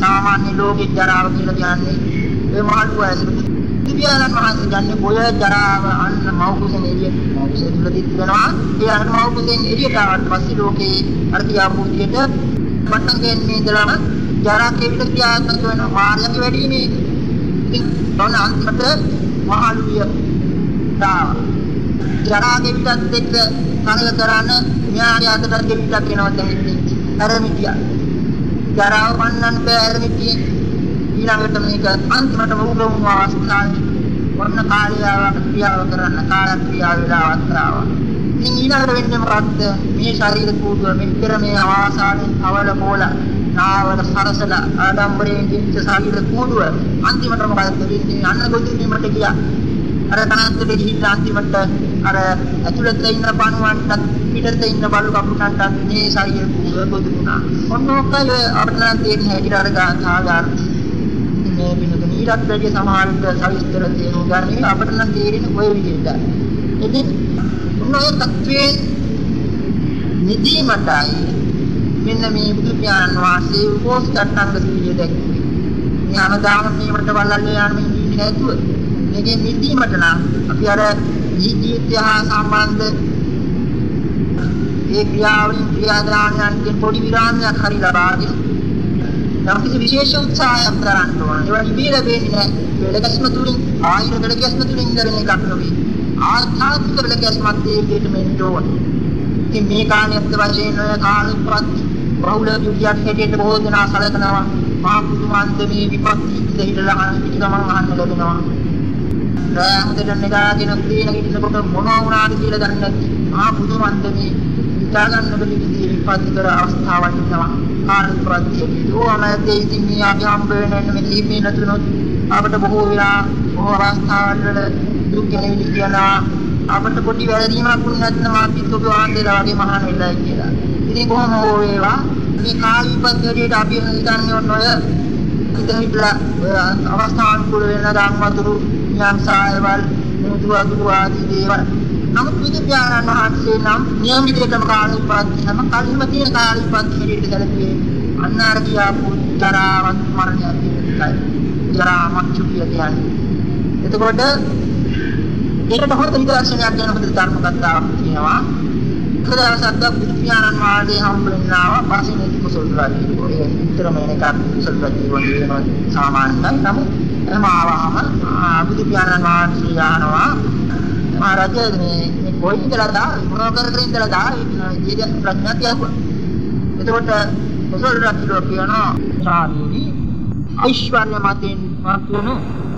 සාමාන්‍ය ලෝකේ ජරාව කියලා කියන්නේ ඒ මහලු වයස දිව්‍යානන් වහන්සේ ගන්නේ බොය ජරාව අන්න මෞකුසෙන් එළියට. මෞකුසෙන් තුලදී තිබෙනවා. ඒ අන්න මෞකුසෙන් එළියට ආවට පස්සේ ලෝකේ අර කියාපුතියට පටන් ගන්නේ ඉඳලාම ජරා කෙවිත ක්‍රියාත්මක වෙනවා මාර්ගය වැඩිනේ ඉතින් තවන අන්තිමට මහලුය තාව ජරා කෙවිතත් එක්ක කනල කරන න්යාය අතට කෙවිතක් එනවා දැන් ඉතින් අරමිටිය ජරාව පන්නන්න බෑ අරමිටිය ඊළඟට මේක අන්තිමටම උගවුණු අවස්ථාවේ වර්ණ කාර්යාවක් ක්‍රියාව කරන්න කාල ක්‍රියාව වේලාවක් ආවා. ඉතින් ඊළඟට වෙන්නේ මොකද්ද? මේ ශරීර කූඩුව මෙච්චර මේ ආසාවෙන් අවල බෝල නාවල සරසල ආඩම්බරයෙන් ජීවිත ශරීර කූඩුව අන්තිමට මොකද වෙන්නේ? අන්න ගොඩින්නීමට ගියා. අර තනත්තට ගිහින් අන්තිමට අර ඇතුළත ඉන්න පණුවන්ට පිටත ඉන්න බලු කපුටන්ට මේ ශරීර කූඩුව ගොදුනා. ඔන්න ඔකයි අපිට නම් තියෙන හැටියට අර ගාථාගාර මේ බිනක ඊටත් වැඩි සමහරවිට සවිස්තර තේරුම් ගන්න අපිට නම් තේරෙන්නේ ওই විදිහට. ඉතින් මොනෝ තත්වයේ නිදීමටයි මෙන්න මේ බුදු පියාණන් වහන්සේ උපෝස්තට්ටංග සීලිය දැක්වේ. මේ හැමදාම මේකට වලල්ලේ යන මේ නිදි නැතුව මේකේ නිදීමට නම් අපි අර ජීවිතය හා සම්බන්ධ ඒ ක්‍රියාවලින් ක්‍රියාදානයන්ගෙන් පොඩි විරාමයක් හරි ලබාගෙන යම් කිසි විශේෂ උත්සාහයක් කරන්න ඕන. ඒවා ඉබේ ලැබෙන්නේ නැහැ. වෙලකස්ම තුලින් ආයුර වෙලකස්ම තුලින් කරන එකක් නෙවෙයි. ආධාත්මික වෙලකස්මත් ඒකෙට මෙන්න ඕන. ඉතින් මේ කාණ්‍යත් වශයෙන් ඔය කාලප්‍රත් බහුල යුගයක් හැටියට බොහෝ දෙනා සැලකනවා. මහා පුදුමාන්තමේ විපත්ති දෙහිලා අහන පිටකමන් අහන්න ලැබෙනවා. රෑ හොඳට නිදාගෙන ක්ලීන කින්නකොට මොනවා වුණාද කියලා දන්නේ නැති. මහා පුදුමාන්තමේ හිතාගන්න බැරි විදිහේ විපත්ති කර අවස්ථාවක් ඉන්නවා. කාර්ය ප්‍රත්‍ය ඕනෑදී ඉතින් මේ අපි හම්බ වෙන මේ දීපේ නැතුනොත් අපිට බොහෝ වෙලා බොහෝ අවස්ථාවල් වල දුක් ගැනවිලි කියනවා අපිට පොඩි වැරදීමක් වුණ නැත්නම් අපි ඔබ වහන්සේලා වගේ මහාන වෙලා කියලා. ඉතින් කොහොම හෝ වේවා මේ කාර්ය පද්ධතියට අපි හිතන්නේ ඔන්න ඔය ඉතින් හිටලා අවස්ථානුකූල වෙන දාන් වතුරු යම් සායවල් මුතු අදුරු ආදී දේවල් නමුත් බුදු පියාණන් වහන්සේ නම් නියමිතවම කාල උපාධි හැම කලින්ම තියෙන කාල උපාධි හැටියට සැලකුවේ අන්න අර කියාපු ජරාවත් මරණය කියන ජරා මච්චු කියන්නේ. එතකොට ඒකට හොඳ නිදර්ශනයක් ගැන හොඳ ධර්ම කතාවක් තියෙනවා. කදාසද්ද බුදු පියාණන් වහන්සේ හම්බෙන්නාව පස්සේ මේ කුසල රාජ්‍යෝ ඒ විතරම එකක් කුසල රාජ්‍යෝ වෙනවා සාමාන්‍යයි. නමුත් එහම ආවහම බුදු පියාණන් වහන්සේ ආනවා මහරජා මේ මේ කොයි ඉඳලාද මොනවා කර කර ඉඳලාද ඒ ප්‍රඥා කියපුවා. එතකොට කුසල රාජ්‍යෝ කියනවා සාමීනි ඓශ්වර්ය මතින් මතුණු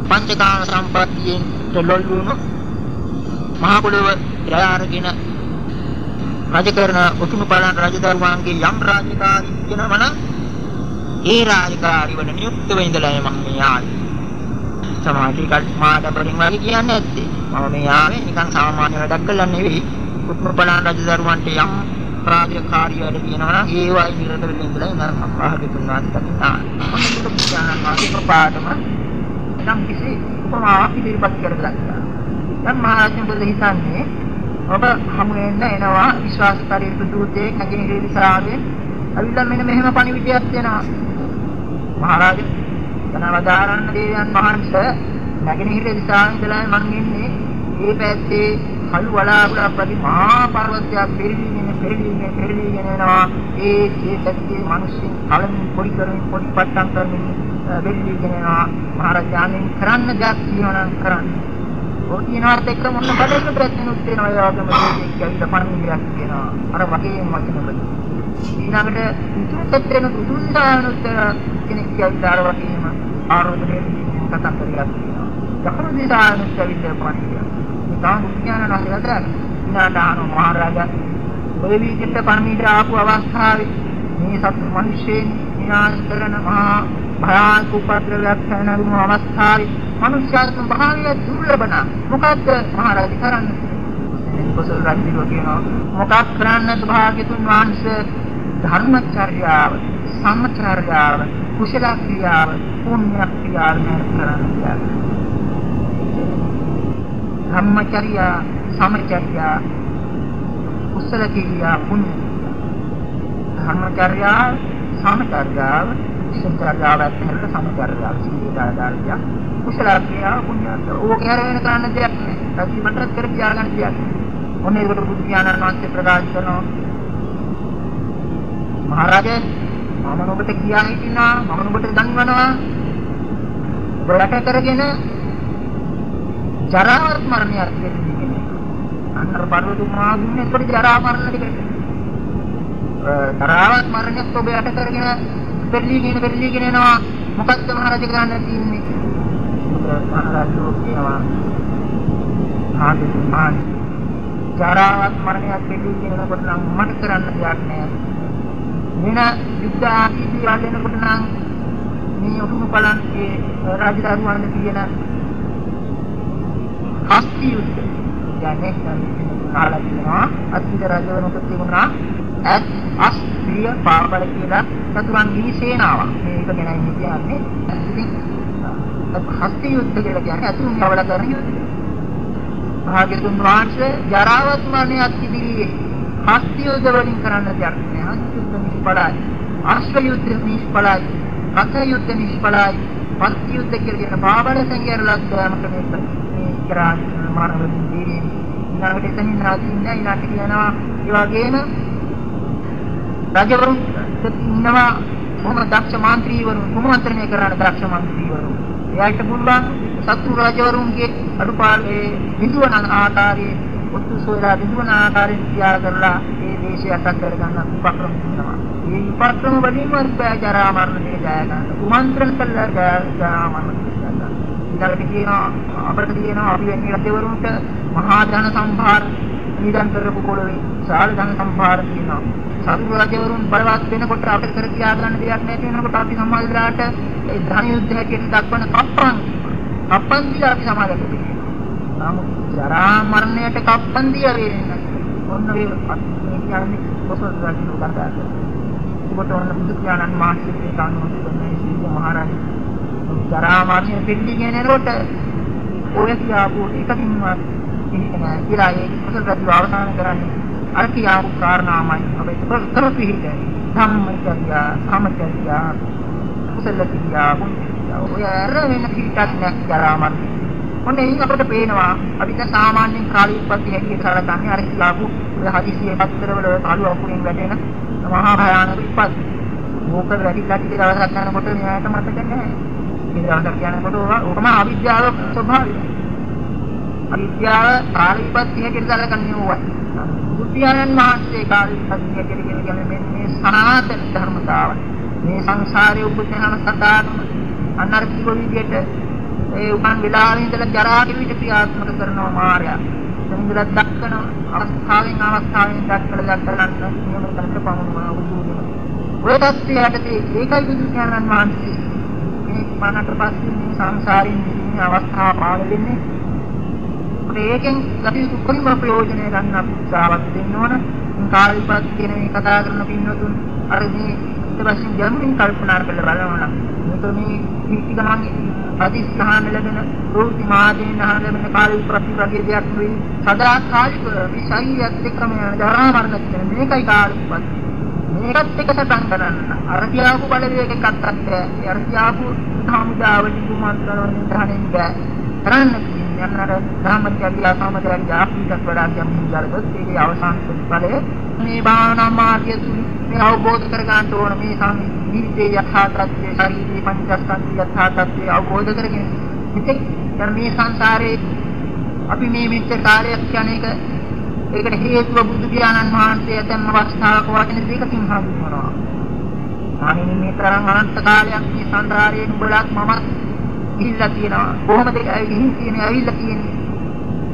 පංචකාම සම්පත්තියෙන් තොල්ලුණු මහා පොළොව රාරගෙන රජ කරන උතුම් බලන රජදරුවන්ගේ යම් රාජකාරී වෙනවන ඒ රාජකාරී වල නියුක්ත වෙඳලා මම මේ ආවේ සමාජික මාත පරිම වගේ කියන්නේ නැත්තේ. මම මේ ආවේ නිකන් සාමාන්‍ය වැඩක් කරලා නෙවෙයි. උතුම් බලන රජදරුවන්ට යම් රාජකාරී වැඩ තියෙනවා නම් ඒ වයි නිරත වෙන්න ඉඳලා මම පහක තුන්වත් දක්නා මොනකට පුජාන මාගේ පාඩම නම් කිසි උපමාවක් ඉදිරිපත් කරගත්තා දැන් මහරජතුමා හිතන්නේ ඔබ හමු වෙන්න එනවා විශ්වාසකාරී දූතයෙක් නැගිනහිර දිශාවෙන් අවිල්ලා මෙන්න මෙහෙම පණිවිඩයක් දෙනවා. මහරජ තනවදාරන්න දේවයන් වහන්සේ නැගිනහිර දිශාවෙන් ඉඳලා මං ඉන්නේ මේ පැත්තේ කළු වලාකුළක් වගේ මහා පර්වතයක් පෙරලීගෙන පෙරලීගෙන පෙරලීගෙන එනවා ඒ ඒ පැත්තේ මිනිස්සු කලින් පොඩි කරමින් පොඩි පට්ටම් කරමින් පෙරලීගෙන එනවා මහරජාණන් කරන්න දෙයක් තියෙනවා නම් කරන්න. ඔකිනාත් එක්ක මොන බඩේක ප්‍රශ්නයක් තියෙනවා ඒ වගේම මේකේ කියලා පණිවිඩයක් තියෙනවා. අර වගේම වචන වල ඊළඟට උතුරට දෙන උතුන්දානුත් කෙනෙක් කියලා අර වගේම ආරෝධනයේ කතා කරලා තියෙනවා දකුණු දිශානුත් කියලා පණිවිඩයක් මේ තාම විඥාන නැහැලද ඊනාදාන මහරජා ඔය විදිහට පණිවිඩ ආපු අවස්ථාවේ මේ සත් මිනිස්යෙන් විනාශ කරන මහා භයානක උපද්‍රවයක් කරන අවස්ථාවේ මනුෂ්‍යත්ව භාවය දුර්ලභන මොකද්ද මහරජ කරන්නේ කුසල රජුගේ කියනවා මොකක් කරන්නද භාග්‍යතුන් වහන්සේ ධර්මචර්යාව සම්චර්යාව කුසල ක්‍රියාව පුණ්‍ය ක්‍රියාව කරන්නේ ධර්මචර්යා සමචර්යා කුසල ක්‍රියා පුණ්‍ය. ධර්මචර්යා සමචර්යාව කුසලචර්යාවත් හැරලා සමචර්යාව සීලදාරිය කුසල ක්‍රියාව පුණ්‍ය ඕක හැරගෙන කරන්න දෙයක් නෑ. සතිමන්ත්‍රත් කර පියාගන්න දෙයක් ඔන්න ඒකට බුදු ඥානන් වහන්සේ ප්‍රකාශ කරනවා. මහරජා මම ඔබට කියා හිටිනා මම ඔබට දන්වනවා. ඔබ කරගෙන ජරාවත් මරණයක් දෙන්නේ අන්නර පරිවතු මාගුන්නේ ඒකට ජරා මරණ ටික. ජරාවත් මරණයක් ඔබ යට කරගෙන පෙරලීගෙන පෙරලීගෙන එනවා මොකක්ද මහරජ කරන්න තියෙන්නේ? මහරජෝ කියනවා ආදී මාන. ජරාවත් මරණයක් පෙරලීගෙන එනකොට නම් මට කරන්න දෙයක් නෑ වෙන යුද්ධ ආදී වලනකොට නම් මේ උතුම් බලන් ඒ රාජදරුවන් කියන හස්ති යුද්ධ යන්නේ කාලා කියනවා අත්විද රජවරුන්ට තිබුණා ඇත් අස් ප්‍රිය පාපල කියලා සතුරන් ගිහි සේනාවක්. මේක ගැනයි කියන්නේ. ඉතින් හස්ති යුද්ධ කියලා කියන්නේ අතුරුන් යවල කරන යුද්ධ. භාග්‍යතුන් වහන්සේ ජරාවත් මරණයත් ඉදිරියේ හස්ති යුද්ධ වලින් කරන්න දෙයක් නෑ. හස්ති යුද්ධ නිෂ්ඵලයි. අශ්ව යුද්ධ නිෂ්ඵලයි. රථ යුද්ධ නිෂ්ඵලයි. පස්ති යුද්ධ කියලා කියන පාබල සංගයරලක් ගාමක මේක මේ කරාන මානව දීරේ ඊළඟට එතනින් රාජින්න ඊළඟට කියනවා ඒ වගේම රජවරුන් ඉන්නවා කොහොම දක්ෂ මන්ත්‍රීවරු කුමන්ත්‍රණය කරන දක්ෂ මන්ත්‍රීවරු එයාට පුළුවන් සත්තු රජවරුන්ගේ අඩුපාඩේ විදුවන ආකාරයේ ඔත්තු සොයලා විදුවන ආකාරයෙන් ක්‍රියා කරලා ඒ දේශය අසත් කරගන්න උපක්‍රම කරනවා මේ උපක්‍රම වලින්ම රුපයාචාරා මරණය ජය ගන්න කුමන්ත්‍රණ කළා ජරා මරණය ඊළඟට කියනවා අපිට කියනවා අපි වෙන්නේ රජවරුන්ට මහා ධන සම්භාර නිදන් කරපු පොළවේ සාල ධන සම්භාර කියනවා සතු රජවරුන් බලවත් වෙනකොට අපිට කර කියා ගන්න දෙයක් නැති වෙනකොට අපි සමාජලාට ඒ ධන යුද්ධ හැටියට දක්වන කප්පන් කප්පන් දිලා අපි සමාජයට කියනවා. නමුත් ජරා මරණයට කප්පන් දිය වෙන්නේ ඔන්න මේ කියන්නේ කොසල් රජු කතා කරනවා. ඔබට ඔන්න බුදු ඥානන් මාසිකේ කාණුවන්නේ සීල මහරජා ජරා මරණය පිළිගෙන යනකොට ඔය කියාපු එකකින්වත් පිළිගන්නේ නැහැ. කියලා ඒ කුසල ප්‍රතිව අවසන් කරන්නේ. අර කියාපු කාරණාමයි අපේ කර පිළිගන්නේ ධම්මචර්ය සමචර්ය කුසල කියා ඔය අර වෙන පිටක් නැක් ජරාමරණ ඔන්න එයින් අපිට පේනවා අපි දැන් සාමාන්‍යයෙන් කාලී උප්පත්ති හැටියට කරගන්නේ අර කියාපු ඔය හදිසියේ පත්තරවල කළු අකුරින් වැටෙන මහා භයානක උප්පත්ති. මොකද වැඩිලා ටික දවසක් යනකොට මෙයාට මතක නැහැ. මේ දවසක් යනකොට ඕකම අවිද්‍යාව ස්වභාවය. අවිද්‍යාව කාලී උප්පත්ති හැටියට කරගන්නේ ඕවා. බුද්ධයන්න් වහන්සේ කාලී උප්පත්ති හැටියට කියන්නේ මේ සනාතන ධර්මතාවය. මේ සංසාරයේ උපදිනන සතාන අනර්ථික විදියට ඒ උපන් වෙලාවේ ඉඳලා ජරා කිවිට ක්‍රියාත්මක කරනවා මායя. ඉඳලා දක්කන අවස්ථාවෙන් අවස්ථාවෙන් දක්කලා දක්කලා නියම කරට පමනවා උදුනේ. ඔය තත්ත්වයටදී ඒකයි බුදු ඥානන් වහන්සේ මේ මනකට පස්සේ මේ සංසාරින් මේ අවස්ථාව පාල දෙන්නේ. ඒකෙන් අපි උපරිම ප්‍රයෝජනය ගන්න උත්සාහවත් වෙන්න ඕන. කාලීපත් කියන මේ කතා කරන පින්නතුන් අර මේ ඊට පස්සේ ගැඹුරින් කල්පනා කරලා බලනවා නම් මේක මේ පිටි ගමන් අදිස්ථාන ලැබෙන රෝති මාදීන ලැබෙන කාලී ප්‍රතිප්‍රගේ දෙයක් වෙයි සදා කාලික මේ ශරීරයත් එක්කම යන ජරා මරණ කියන මේකයි කාලීපත් මේකත් එක සටන් කරන්න අර කියාපු බලවේග එකක් අත්ෑ අර කියාපු හමුදාවලින් කුමන්ත්‍රණ නිධානයෙන් බෑ. කරන්න යන්නර ධම්මචර්ය සමදරන් ආපීතක් වඩා ගැඹුරු ජලදොත් ඒකේ අවසාන ප්‍රතිඵලය. මේ භාවනා මාර්ගය තුල මේ අවබෝධ කර ගන්න ඕන මේ සංජීවිතයේ යථා තත්ත්වයේ ශරීරී පංචස්කන්ධ යථා තත්ත්වය අවබෝධ කරගෙන මෙතෙක් මේ සංසාරේ අපි මේ මෙච්චර කාලයක් යන එක ඒකට හේතුව බුදු පියාණන් වහන්සේ ඇතැම් අවස්ථාවක වචන දෙකකින් හඳුන්වනවා. අනේ මේ තරම් අනන්ත කාලයක් මේ සංසාරයේ නුඹලත් මමත් ගිහිල්ලා තියෙනවා. කොහොමද ගිහින් තියෙන්නේ ඇවිල්ලා තියෙන්නේ?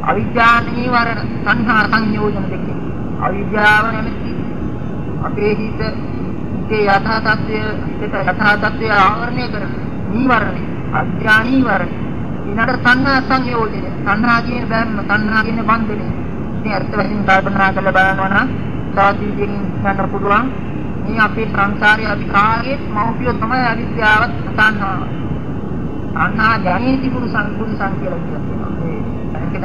අවිද්‍යා නීවරණ සංහා සංයෝජන දෙකේ. අවිද්‍යාව නැමැති අපේ හිත ඒ යථා තත්ත්වය හිතට යථා තත්ත්වය ආවරණය කරන නීවරණය. අවිද්‍යා නීවරණ. ඊනතර සංහා සංයෝජන. සංහා කියන බැම්ම, සංහා කියන බන්ධනය. ඉතින් අර්ථ වශයෙන් කල්පනා කරලා බලනවා නම් සාධියෙන් ගන්න පුළුවන් මේ අපේ සංසාරයේ අපි කාගේ මෞපිය තමයි අවිද්‍යාවත් තණ්හාව. තණ්හා ජනේති පුරුසං පුරුසං කියලා කියනවා. ඒ ඒකද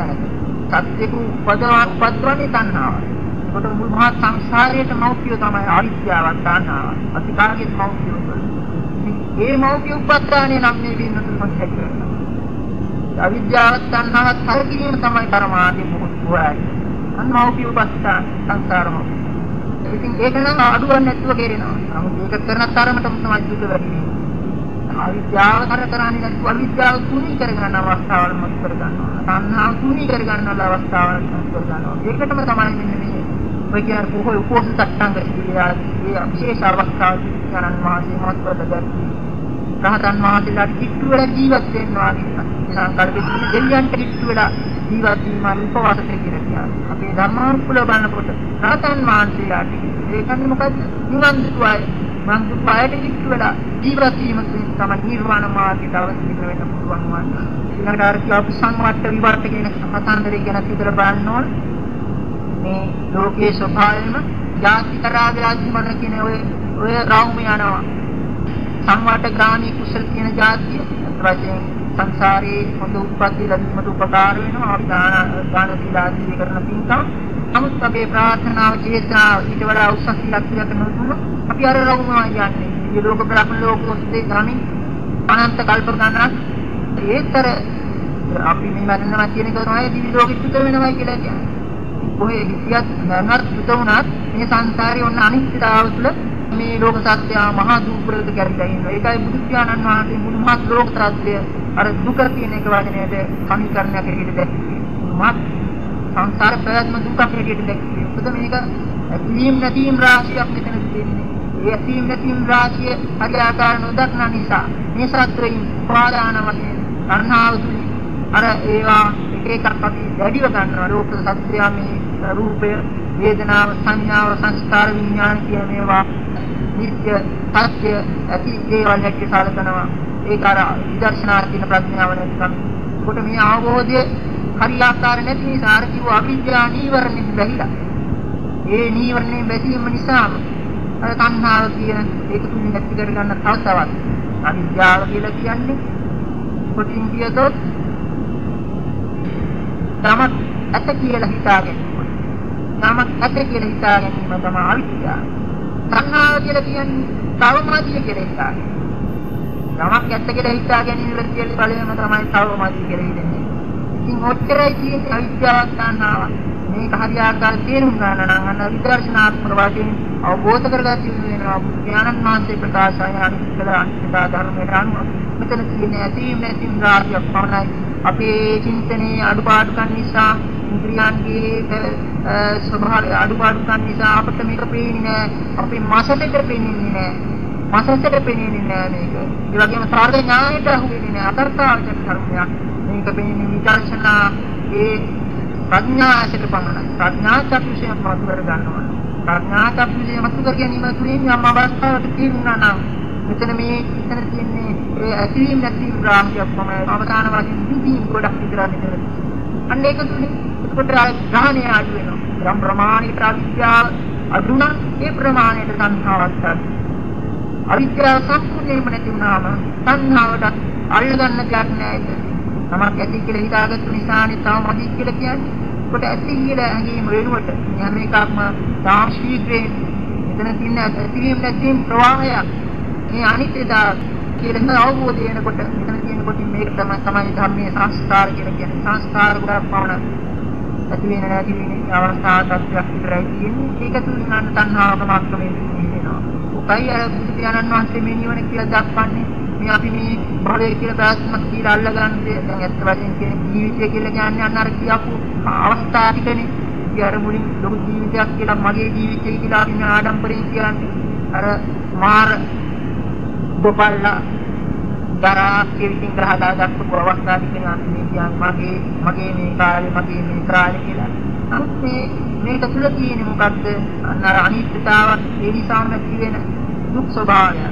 සත්‍යකු පදවත් පද්වන්නේ තණ්හාව. ඒකට මුල් මහා සංසාරයේ මෞපිය තමයි අවිද්‍යාවත් තණ්හාව. අපි කාගේ මෞපිය ඒ මෞපිය උපත්තානේ නම් මේ වින්නතුන් මොකක්ද කරන්නේ? අවිද්‍යාවත් තණ්හාවත් හරියට තමයි පරමාර්ථය මොකක්ද කියන්නේ. අන්නෝපිය උපස්ථාන සංසාරම. ඉතින් ඒක නම් අඩුවක් නැතුව කෙරෙනවා. නමුත් ඒක කරන තරමටම තමයි දුක වැඩි වෙන්නේ. අවිද්‍යාව කර කරන්නේ නැතුව අවිද්‍යාව තුනී කරගන්න අවස්ථාවල් මත කර ගන්නවා. තණ්හාව තුනී කර ගන්න අවස්ථාවල් මත කර ගන්නවා. ඒකටම තමයි මෙන්න මේ ඔය කියන කොහොම උපෝසත සට්ටංග සිදුවිලා ඒ විශේෂ අවස්ථාවල් ගණන් මහසී මහත් කරගත්තා. රහතන් වහන්සේලා කිට්ටු වල ජීවත් වෙනවා කියන සංකල්පෙ දෙවියන්ට කිට්ටු වෙලා ජීවත් වීම උපවාසය කියලා කියනවා. අපේ ධර්මානුකූල බලනකොට රහතන් වහන්සේලාට ඒකන්නේ මොකද? නිවන් දුවයි. මං දුපයට කිට්ටු වෙලා ජීවත් වීම තමයි නිර්වාණ මාර්ගයට අවශ්‍ය වෙන්න පුළුවන් වන්නේ. ඊළඟට අර කියපු සංවට්ට විවර්ත කියන කතන්දරය ගැන හිතලා බලන්න ඕන. මේ ලෝකයේ ස්වභාවයම ජාති කරාගේ ආත්මන කියන ඔය ඔය රාමුම යනවා. සංවාට ග්‍රාමී කුසල කියන જાතිය. වශයෙන් සංසාරේ හොඳ උත්පත්ති ලැබීමට උපකාර වෙනවා. අපි දාන දාන සීලාදී කරන පින්කම්. නමුත් අපේ ප්‍රාර්ථනාව චේතනාව ඊට වඩා උසස් ඉලක්කයක් නොදුන අපි අර රවුමා යන්නේ. මේ ලෝක බ්‍රහ්ම ලෝක ඔස්සේ ගමින් අනන්ත කල්ප ගණනක්. ඒතර අපි මේ මරණවා කියන එක තමයි දිවි ලෝකෙ චුත වෙනවා කියලා කියන්නේ. කොහේ හිතියත් මරණත් චුත වුණත් මේ සංසාරේ ඔන්න අනිත්‍යතාව තුළ මේ ලෝක සත්‍ය මහා දුක්වලට කැරිලා ඉන්නවා. ඒකයි බුදු පියාණන් වහන්සේ මුළු මහත් ලෝක සත්‍ය අර දුක කියන එක වචනයට සමීකරණයක් හැටියට දැක්කේ. මහත් සංසාර ප්‍රයත්න දුක හැටියට දැක්කේ. මොකද මේක ඇතීම් නැතිම් රාශියක් මෙතන තියෙන්නේ. ඒ ඇතීම් නැතිම් රාශිය හරියාකාර නොදක්න නිසා මේ සත්‍යයෙන් ප්‍රාදාන වශයෙන් අර්ණාව අර ඒවා එක එකක් අපි වැඩිව ගන්නවා. ලෝක සත්‍ය මේ රූපය වේදනාව සංඥාව සංස්කාර විඥාන කියන මේවා නිත්‍ය සත්‍ය ඇති දේවල් හැටියට සැලකනවා ඒක අර විදර්ශනා කියන ප්‍රඥාව නැතිනම් කොට මේ අවබෝධය හරියාකාර නැති නිසා අර කිව්ව අවිද්‍යා නීවරණෙන් බැහැලා ඒ නීවරණයෙන් බැසීම නිසා අර තණ්හාව කියන ඒක තුලින් නැති කර ගන්න තව තවත් අවිද්‍යාව කියලා කියන්නේ කොටින් කියතොත් තමත් ඇත කියලා හිතා ගැනීම. යමක් ඇත කියලා හිතා ගැනීම තමයි අවිද්‍යාව. සංහාව කියලා කියන්නේ තවමදිය කියලා හිතා ගැනීම. යමක් ඇත්ත කියලා හිතා ගැනීම වල තියෙන ඵලයම තමයි තවමදිය කියලා හිතන්නේ. ඉතින් ඔච්චරයි තියෙන්නේ අවිද්‍යාවක් ගන්නවා. මේක හරියාකාර තේරුම් ගන්න නම් අන්න විදර්ශනාත්මක වශයෙන් අවබෝධ කරගත යුතු වෙනවා. ඥානන් මාංශේ ප්‍රකාශය අනිත්‍යද අනිත්‍යතා ධර්මයට අනුව මෙතන තියෙන ඇතීම් නැතිම් රාශියක් පමණයි. අපේ චින්තනයේ අඩුපාඩුකම් නිසා ඉන්ද්‍රියන්ගේ ස්වභාවය අඩුපාඩුකම් නිසා අපිට මේක පේන්නේ නැහැ. අපේ මාසෙට පේන්නේ නැහැ. මාසෙට පේන්නේ නැහැ මේක. ඒ වගේම සාර්ථක ඥානයට අහු වෙන්නේ නැහැ. අතර්ථාවචක ධර්මයක්. මේක පේන්නේ විචර්ෂනා ඒ ප්‍රඥා ඇසට පමණයි. ප්‍රඥා චක්ෂුෂය මතු කර ගන්නවා. ප්‍රඥා චක්ෂුෂය මතු කර ගැනීම තුළින් යම් අවස්ථාවක තියෙනවා නම් මෙතන මේ ඉතන තියෙන්නේ ඒ ඇතිවීම නැතිවීම ග්‍රාහකයක් පමණයි. අවසාන වශයෙන් නිදීම් ගොඩක් විතරක් මෙතන. අන්න ඒක තුළින් එතකොට ග්‍රහණය අඩු වෙනවා. ග්‍රම් ප්‍රමාණයට අවිද්‍යාව අඩු නම් ඒ ප්‍රමාණයට සංඛාවක් අවිද්‍යාව සම්පූර්ණයෙන්ම නැති වුණාම සංඛාවට අල්ලගන්න දෙයක් නැහැ. තමක් ඇති කියලා හිතාගත්තු නිසානේ තව මදි කියලා කියන්නේ. කොට ඇති කියලා හැඟීම වෙනුවට හැම එකක්ම තාම ශීඝ්‍රයෙන් මෙතන තියෙන ඇතිවීම නැතිවීම ප්‍රවාහයක්. මේ අනිත්‍යතාව කියලා අවබෝධය වෙනකොට මෙතන තියෙනකොට මේක තමයි තමයි ධර්මයේ සංස්කාර කියලා කියන්නේ. සංස්කාර ගොඩක් පවණ ඇති වෙන නැති වෙන අවස්ථා තත්ත්වයක් විතරයි තියෙන්නේ. ඒක තුලින් අන්න තණ්හාව මාත්‍රමේ වෙනවා. උකයි අර බුදු පියාණන් වහන්සේ මේ නිවන කියලා දක්වන්නේ මේ අපි මේ භවය කියලා ප්‍රාත්මක කියලා අල්ලගන්නේ දැන් ඇත්ත වශයෙන් කියන ජීවිතය කියලා කියන්නේ අන්න අර කියපු අවස්ථා ටිකනේ. ඉතින් අර මුලින් ලොකු ජීවිතයක් කියලා මගේ ජීවිතය කියලා අපි ආඩම්බරයෙන් කියන්නේ අර මාර ගොපල්ලා දරා කෙවිතින් ග්‍රහදා දක්වපු අවස්ථා ටිකනේ අපි මේ කියන්නේ මගේ මගේ මේ කාලේ මගේ මේ කාලේ කියලා. නමුත් මේ මේක තුල තියෙන්නේ මොකද්ද? අන්න අර අනිත්‍යතාව ඒ නිසාම නැති වෙන දුක් ස්වභාවය.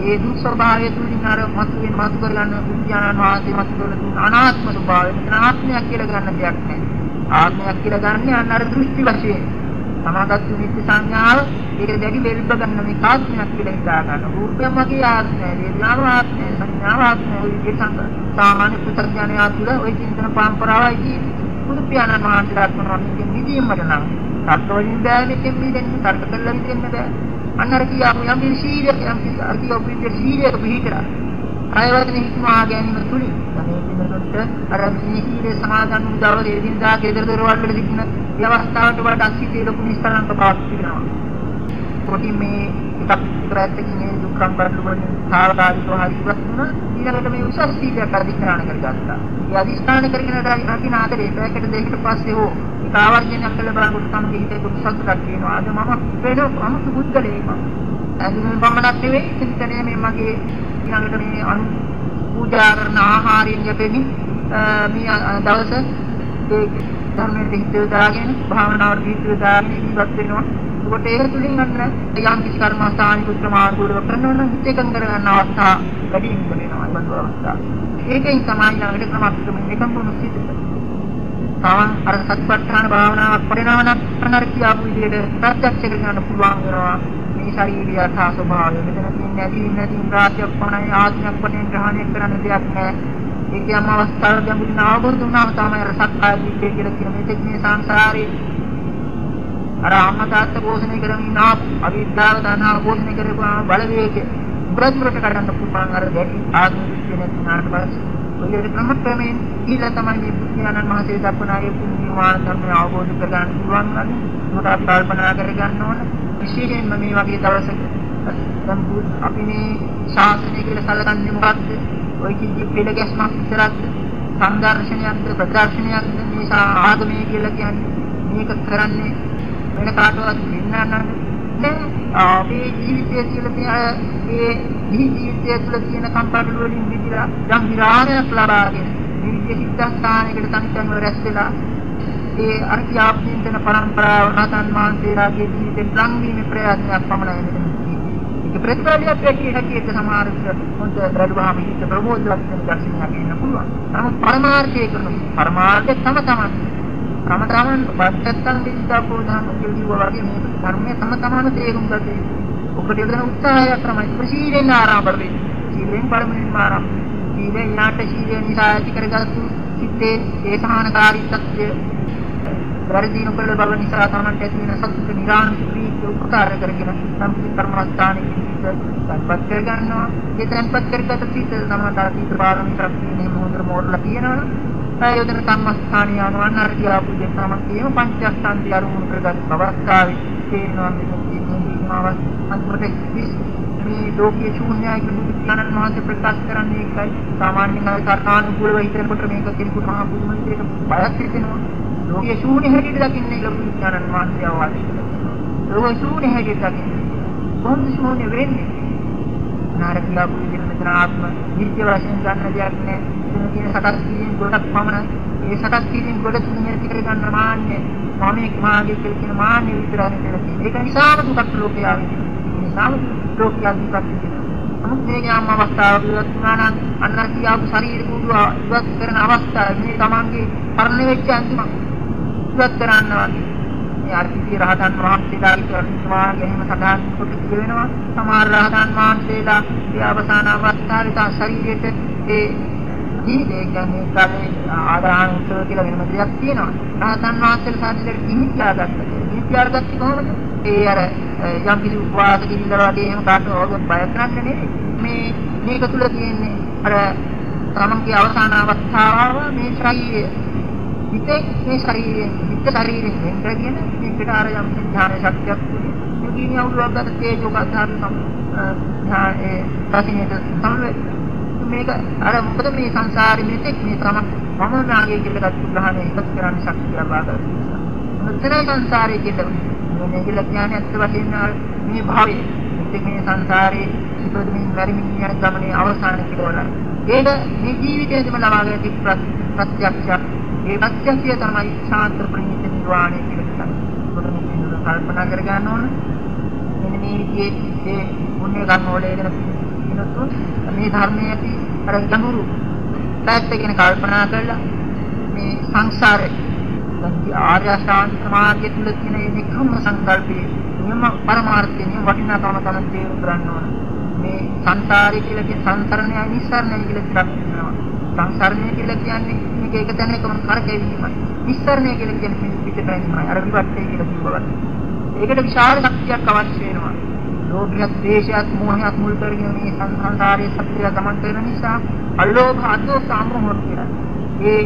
ඒ දුක් ස්වභාවය තුලින් අර මතුවෙන් මතු කරගන්න විද්‍යාන වාදී මතු කරන දුක් අනාත්ම ස්වභාවය මෙතන ආත්මයක් කියලා ගන්න දෙයක් නැහැ. ආත්මයක් කියලා ගන්න අන්න අර දෘෂ්ටි වශයෙන්. සමාගත් නිත්‍ය සංඥාව ඒක දැඩි වෙල්බ ගන්න මේ ආත්මයක් කියලා හිතා ගන්න. රූපය මගේ ආත්මය, වේදනාව ආත්මය, සංඥාව ආත්මය, ඒ සංග සාමාන්‍ය පුතඥානය තුළ ওই චින්තන පරම්පරාවයි තියෙන්නේ. බුදු පියාණන් වහන්සේලාත් මොනවද කියන්නේ විදීමකට නම් සත්වලින් බෑ මෙතෙන් මිදෙන්න තර්ක කළා මිදෙන්න බෑ. අන්න අර කියාපු යම් කිසි සීලයක් යම් කිසි අර කියාපු විදිහට සීලයක පිළිහිටලා කායවචන හික්මා ගැනීම තුලින් තමයි පින්නොත් අර සීලේ සමාදන් වූ දවසේ එදිනදා ගෙදර දොරවල් වල සිටින මේ අවස්ථාවට වඩා අසීතේ ලොකු නිස්සාරංක පාස් තිබෙනවා. කොටින් මේ එකක් ප්‍රයත්නකින් මේ දුක්ඛම් කරලු වලින් සාරාදීව හරි ඉවත් වුණා ඊළඟට මේ උසස් සීලයක් අධිෂ්ඨාන කරගත්තා. ඒ අධිෂ්ඨාන කරගෙන රකින්න ආදරේ පැයකට දෙකකට පස්සේ හෝ ආවර්ජනයක් කළ බලනකොට තමයි හිතේ දුක් සතුටක් තියෙනවා. අද මම වෙන අමුතු බුද්ධලේක. අදින බම්මනක් නෙවෙයි චින්තනය මේ මගේ ඊළඟට මේ අනු පූජා කරන ආහාරයෙන් යැපෙමින් මේ දවස ඒ ධර්මයේ හිත දාගෙන භාවනාවට හිත දාගෙන ඉවත් වෙනවා. ඒකට ඒක තුලින් අන්න යම් කිසි කර්මස්ථානික උත්‍රමාර්ගවල කරනවා නම් හිත එකඟ කරගන්න අවස්ථා වැඩි වෙනවා. ඒ වගේ අවස්ථා. ඒකෙන් තමයි ළඟට ක්‍රමස්කමින් එකම මොනසිත තාම අර සතිපට්ඨාන භාවනාවක් කරනවා නම් අනර කියාපු විදිහට ප්‍රත්‍යක්ෂ කරගන්න පුළුවන් වෙනවා. මේ ශරීරය යථා ස්වභාවය මෙතන තියෙන ඇති නැති රාශියක් පමණයි ආත්මයක් වශයෙන් ග්‍රහණය කරන්න දෙයක් නැහැ. ඒකම අවස්ථාව ගැඹුරින් අවබෝධ වුණාම තමයි අර සක්කාය දිට්ඨිය කියලා කියන මේ තෙක්නේ සංසාරේ අර අම්මතාත්ත පෝෂණය කරමින් ආ අවිද්‍යාව තණ්හාව පෝෂණය කරපුවාම බලවේගය බුදුරජාණන් කරන්න පුළුවන් අර දැඩි ආත්ම විශ්ලේෂණය කරනාට පස්සේ. ඔය ක්‍රමක්‍රමයෙන් ඊළඟ තමයි මේ බුද්ධයාණන් වහන්සේ දක්වනාගේ පුණ්‍යවාන ධර්මය අවබෝධ කරගන්න පුළුවන් නම් මොකක්ද කල්පනා කරගන්න ඕන? විශේෂයෙන්ම මේ වගේ දවසක දැන් අපි මේ ශාසනය කියලා සැලකන්නේ මොකක්ද ඔය කිසි පෙළ ගැස්මක් විතරක්ද? සංදර්ශනයක්ද? ප්‍රදර්ශනයක්ද? මේ ආගමේ කියලා කියන්නේ මේක කරන්නේ වෙන කාටවත් වෙන්න නම් අපේ ජීවිතය කියලා තියෙන ඒ ජීවිතය තුළ තියෙන කම්පාඩු වලින් මිදලා යම් විරාමයක් ලබාගෙන මේ විදිහේ සිද්ධාස්ථානයකට තනියම රැස් වෙලා ඒ අර කියාපින්තන පරම්පරාව රහතන් වහන්සේලාගේ ජීවිතේ ලංවීමේ ප්‍රයත්නයක් පමණයි මෙතන. ඒක ප්‍රතිපලියක් ඇකී හැකියට සමහරවිට හොඳ රැඳුවාම හිත ප්‍රබෝධයක් වෙන දර්ශනයක් ඉන්න පුළුවන්. නමුත් පරමාර්ථය කරන පරමාර්ථය තම තමන් තම තමන් වත්තත්තන් විද්‍යා පොදාන කියනවා වගේ මේ ධර්මයේ තම තමන් තේරුම් ගත යුතුයි. ඔබට යොදන උත්සාහයක් තමයි ප්‍රසීලෙන් ආරම්භ වෙන්නේ. සීලෙන් පළමුවෙන්ම ආරම්භ. සීලෙන් යාට සීලය නිසා ඇති කරගත්තු සිත්තේ ඒ සහනකාරීත්වය වැරදි නොකළ බව නිසා තමන්ට ඇති වෙන සතුට නිරාමිෂ ප්‍රීතිය උපකාර කරගෙන සම්පූර්ණ කර්මස්ථානයේ තැන්පත් කර ගන්නවා. ඒ තැන්පත් කරගත සිට තමන්ට අතීත පාරමී ශක්තිය මොහොතර මෝරලා තියෙනවා. ආයෝදන කර්මස්ථානිය යනවා නරක ආපු දෙ තමන් කියම පංචස්කන්ධය අරුමුණු කරගත් අවස්ථාවේ තේරෙනවා මේ මේවාවත් අන්තිමට මේ ලෝකයේ ශූන්‍යයි කියලා බුදුරජාණන් වහන්සේ ප්‍රකාශ කරන්නේ ඒකයි. සාමාන්‍යයෙන් අර කර්ණානුකූලව හිතනකොට මේක කෙනෙකුට මහා පුදුම විදිහට බයක් හිතෙනවා. ලෝකයේ ශූන්‍ය හැටියට දකින්නේ කියලා බුදුරජාණන් වහන්සේ අවවාද කළා. ලෝකයේ ශූන්‍ය හැටියට දකින්නේ. කොහොමද ශූන්‍ය වෙන්නේ? නාරකලා බුදුන් මෙතන ආත්ම නිත්‍ය වශයෙන් ගන්න දෙයක් නෑ. එතන තියෙන සකස් කිරීම ගොඩක් පමණයි. ඒ සකස් කිරීම ගොඩ තුන ඇති කර ගන්න මාන්නය මම මාගේ කියලා කියන මාන්නය විතරයි කියලා තියෙන්නේ. ඒක නිසාම දුක්ඛ ලෝකයේ ආවේ. නිසාම ලෝකයේ දුක්ඛ නමුත් මේ ඥාන අවස්ථාව ඉවත් වුණා නම් අන්න කියාපු ශරීර කූඩුව ඉවත් කරන අවස්ථාව මේ තමන්ගේ පරණ වෙච්ච අන්තිම ඉවත් කරන්න වගේ මේ අර්ථිතී රහතන් වහන්සේලාගේ ප්‍රතිමාගේ එහෙම සදාන් කොට කියවෙනවා. සමහර රහතන් වහන්සේලා ඒ අවසාන අවස්ථාවේ තා ශරීරයට ඒ ජීවිතය කියන්නේ කාලේ ආදාහන උත්සව කියලා වෙනම දෙයක් තියෙනවා. රහතන් වහන්සේලා සාධිතට කිහිපියා ගත්තා කිහිපියා ගත්තේ කොහොමද? ඒ අර යම් කිසි උපවාස කිරිල්ල වගේ එහෙම කාට ඕක බය කරන්න නෙවෙයි මේ මේක තුල තියෙන්නේ අර තමන්ගේ අවසාන අවස්ථාව මේ ශරීරය. හිතේ මේ ශරීරය හිත ශරීරයෙන් වෙන් කරගෙන මේකට අර යම් ඥාන ශක්තියක් මේ කියන්නේ අවුලක් ගන්න තේජෝ කතාරු සම් ඥානේ රසිනේට සම්වේ මේක අර මොකද මේ සංසාරෙ මෙතෙක් මේ තම මම නාගය කියලා ගත්ත ග්‍රහණය ඉවත් කරන්න ශක්තිය ලබා ගන්නවා. මෙතන සංසාරයේ කියලා මේ කියලා කියන්නේ අත්ත වශයෙන්ම මේ භාවයේ ඉතින් මේ සංසාරේ ඉපදෙමින් මැරෙමින් යන ගමනේ අවසාන කියලා. ඒක මේ ජීවිතයේදීම ලබාගෙන තිබ්බ ප්‍රත්‍යක්ෂ ඒ ප්‍රත්‍යක්ෂය තමයි ශාන්ත ප්‍රණීත නිර්වාණය කියලා කියන්නේ. කල්පනා කර ගන්න ඕන. මෙන්න මේ විදිහේ ඒ පුණ්‍ය කර්ම වල එන පිනතුන් මේ ධර්මයේ ඇති අර ගැඹුරු පැත්ත ගැන කල්පනා කරලා මේ සංසාරේ ආර්ය ශාන්ති මාර්ගය තුල තියෙන මේ නිකම්ම සංකල්පයේ නියම පරමාර්ථය නියම වටිනාකම තමයි තේරුම් ගන්න ඕන. මේ සංසාරය කියලා කියන සංසරණය නිස්සරණය කියලා ටිකක් වෙනවා. සංසරණය කියලා කියන්නේ මේක එක තැනකම කරකැවීමයි. නිස්සරණය කියලා කියන්නේ පිටපැනීමයි. අර විවට්ටේ කියලා කිව්වා. ඒකට විශාල ශක්තියක් අවශ්‍ය වෙනවා. ලෝභයත්, ද්වේෂයත්, මෝහයත් මුල් කරගෙන මේ සංසාරයේ සත්‍යය ගමන් කරන නිසා අලෝභ, අදෝස, අමෝහ කියලා. ඒ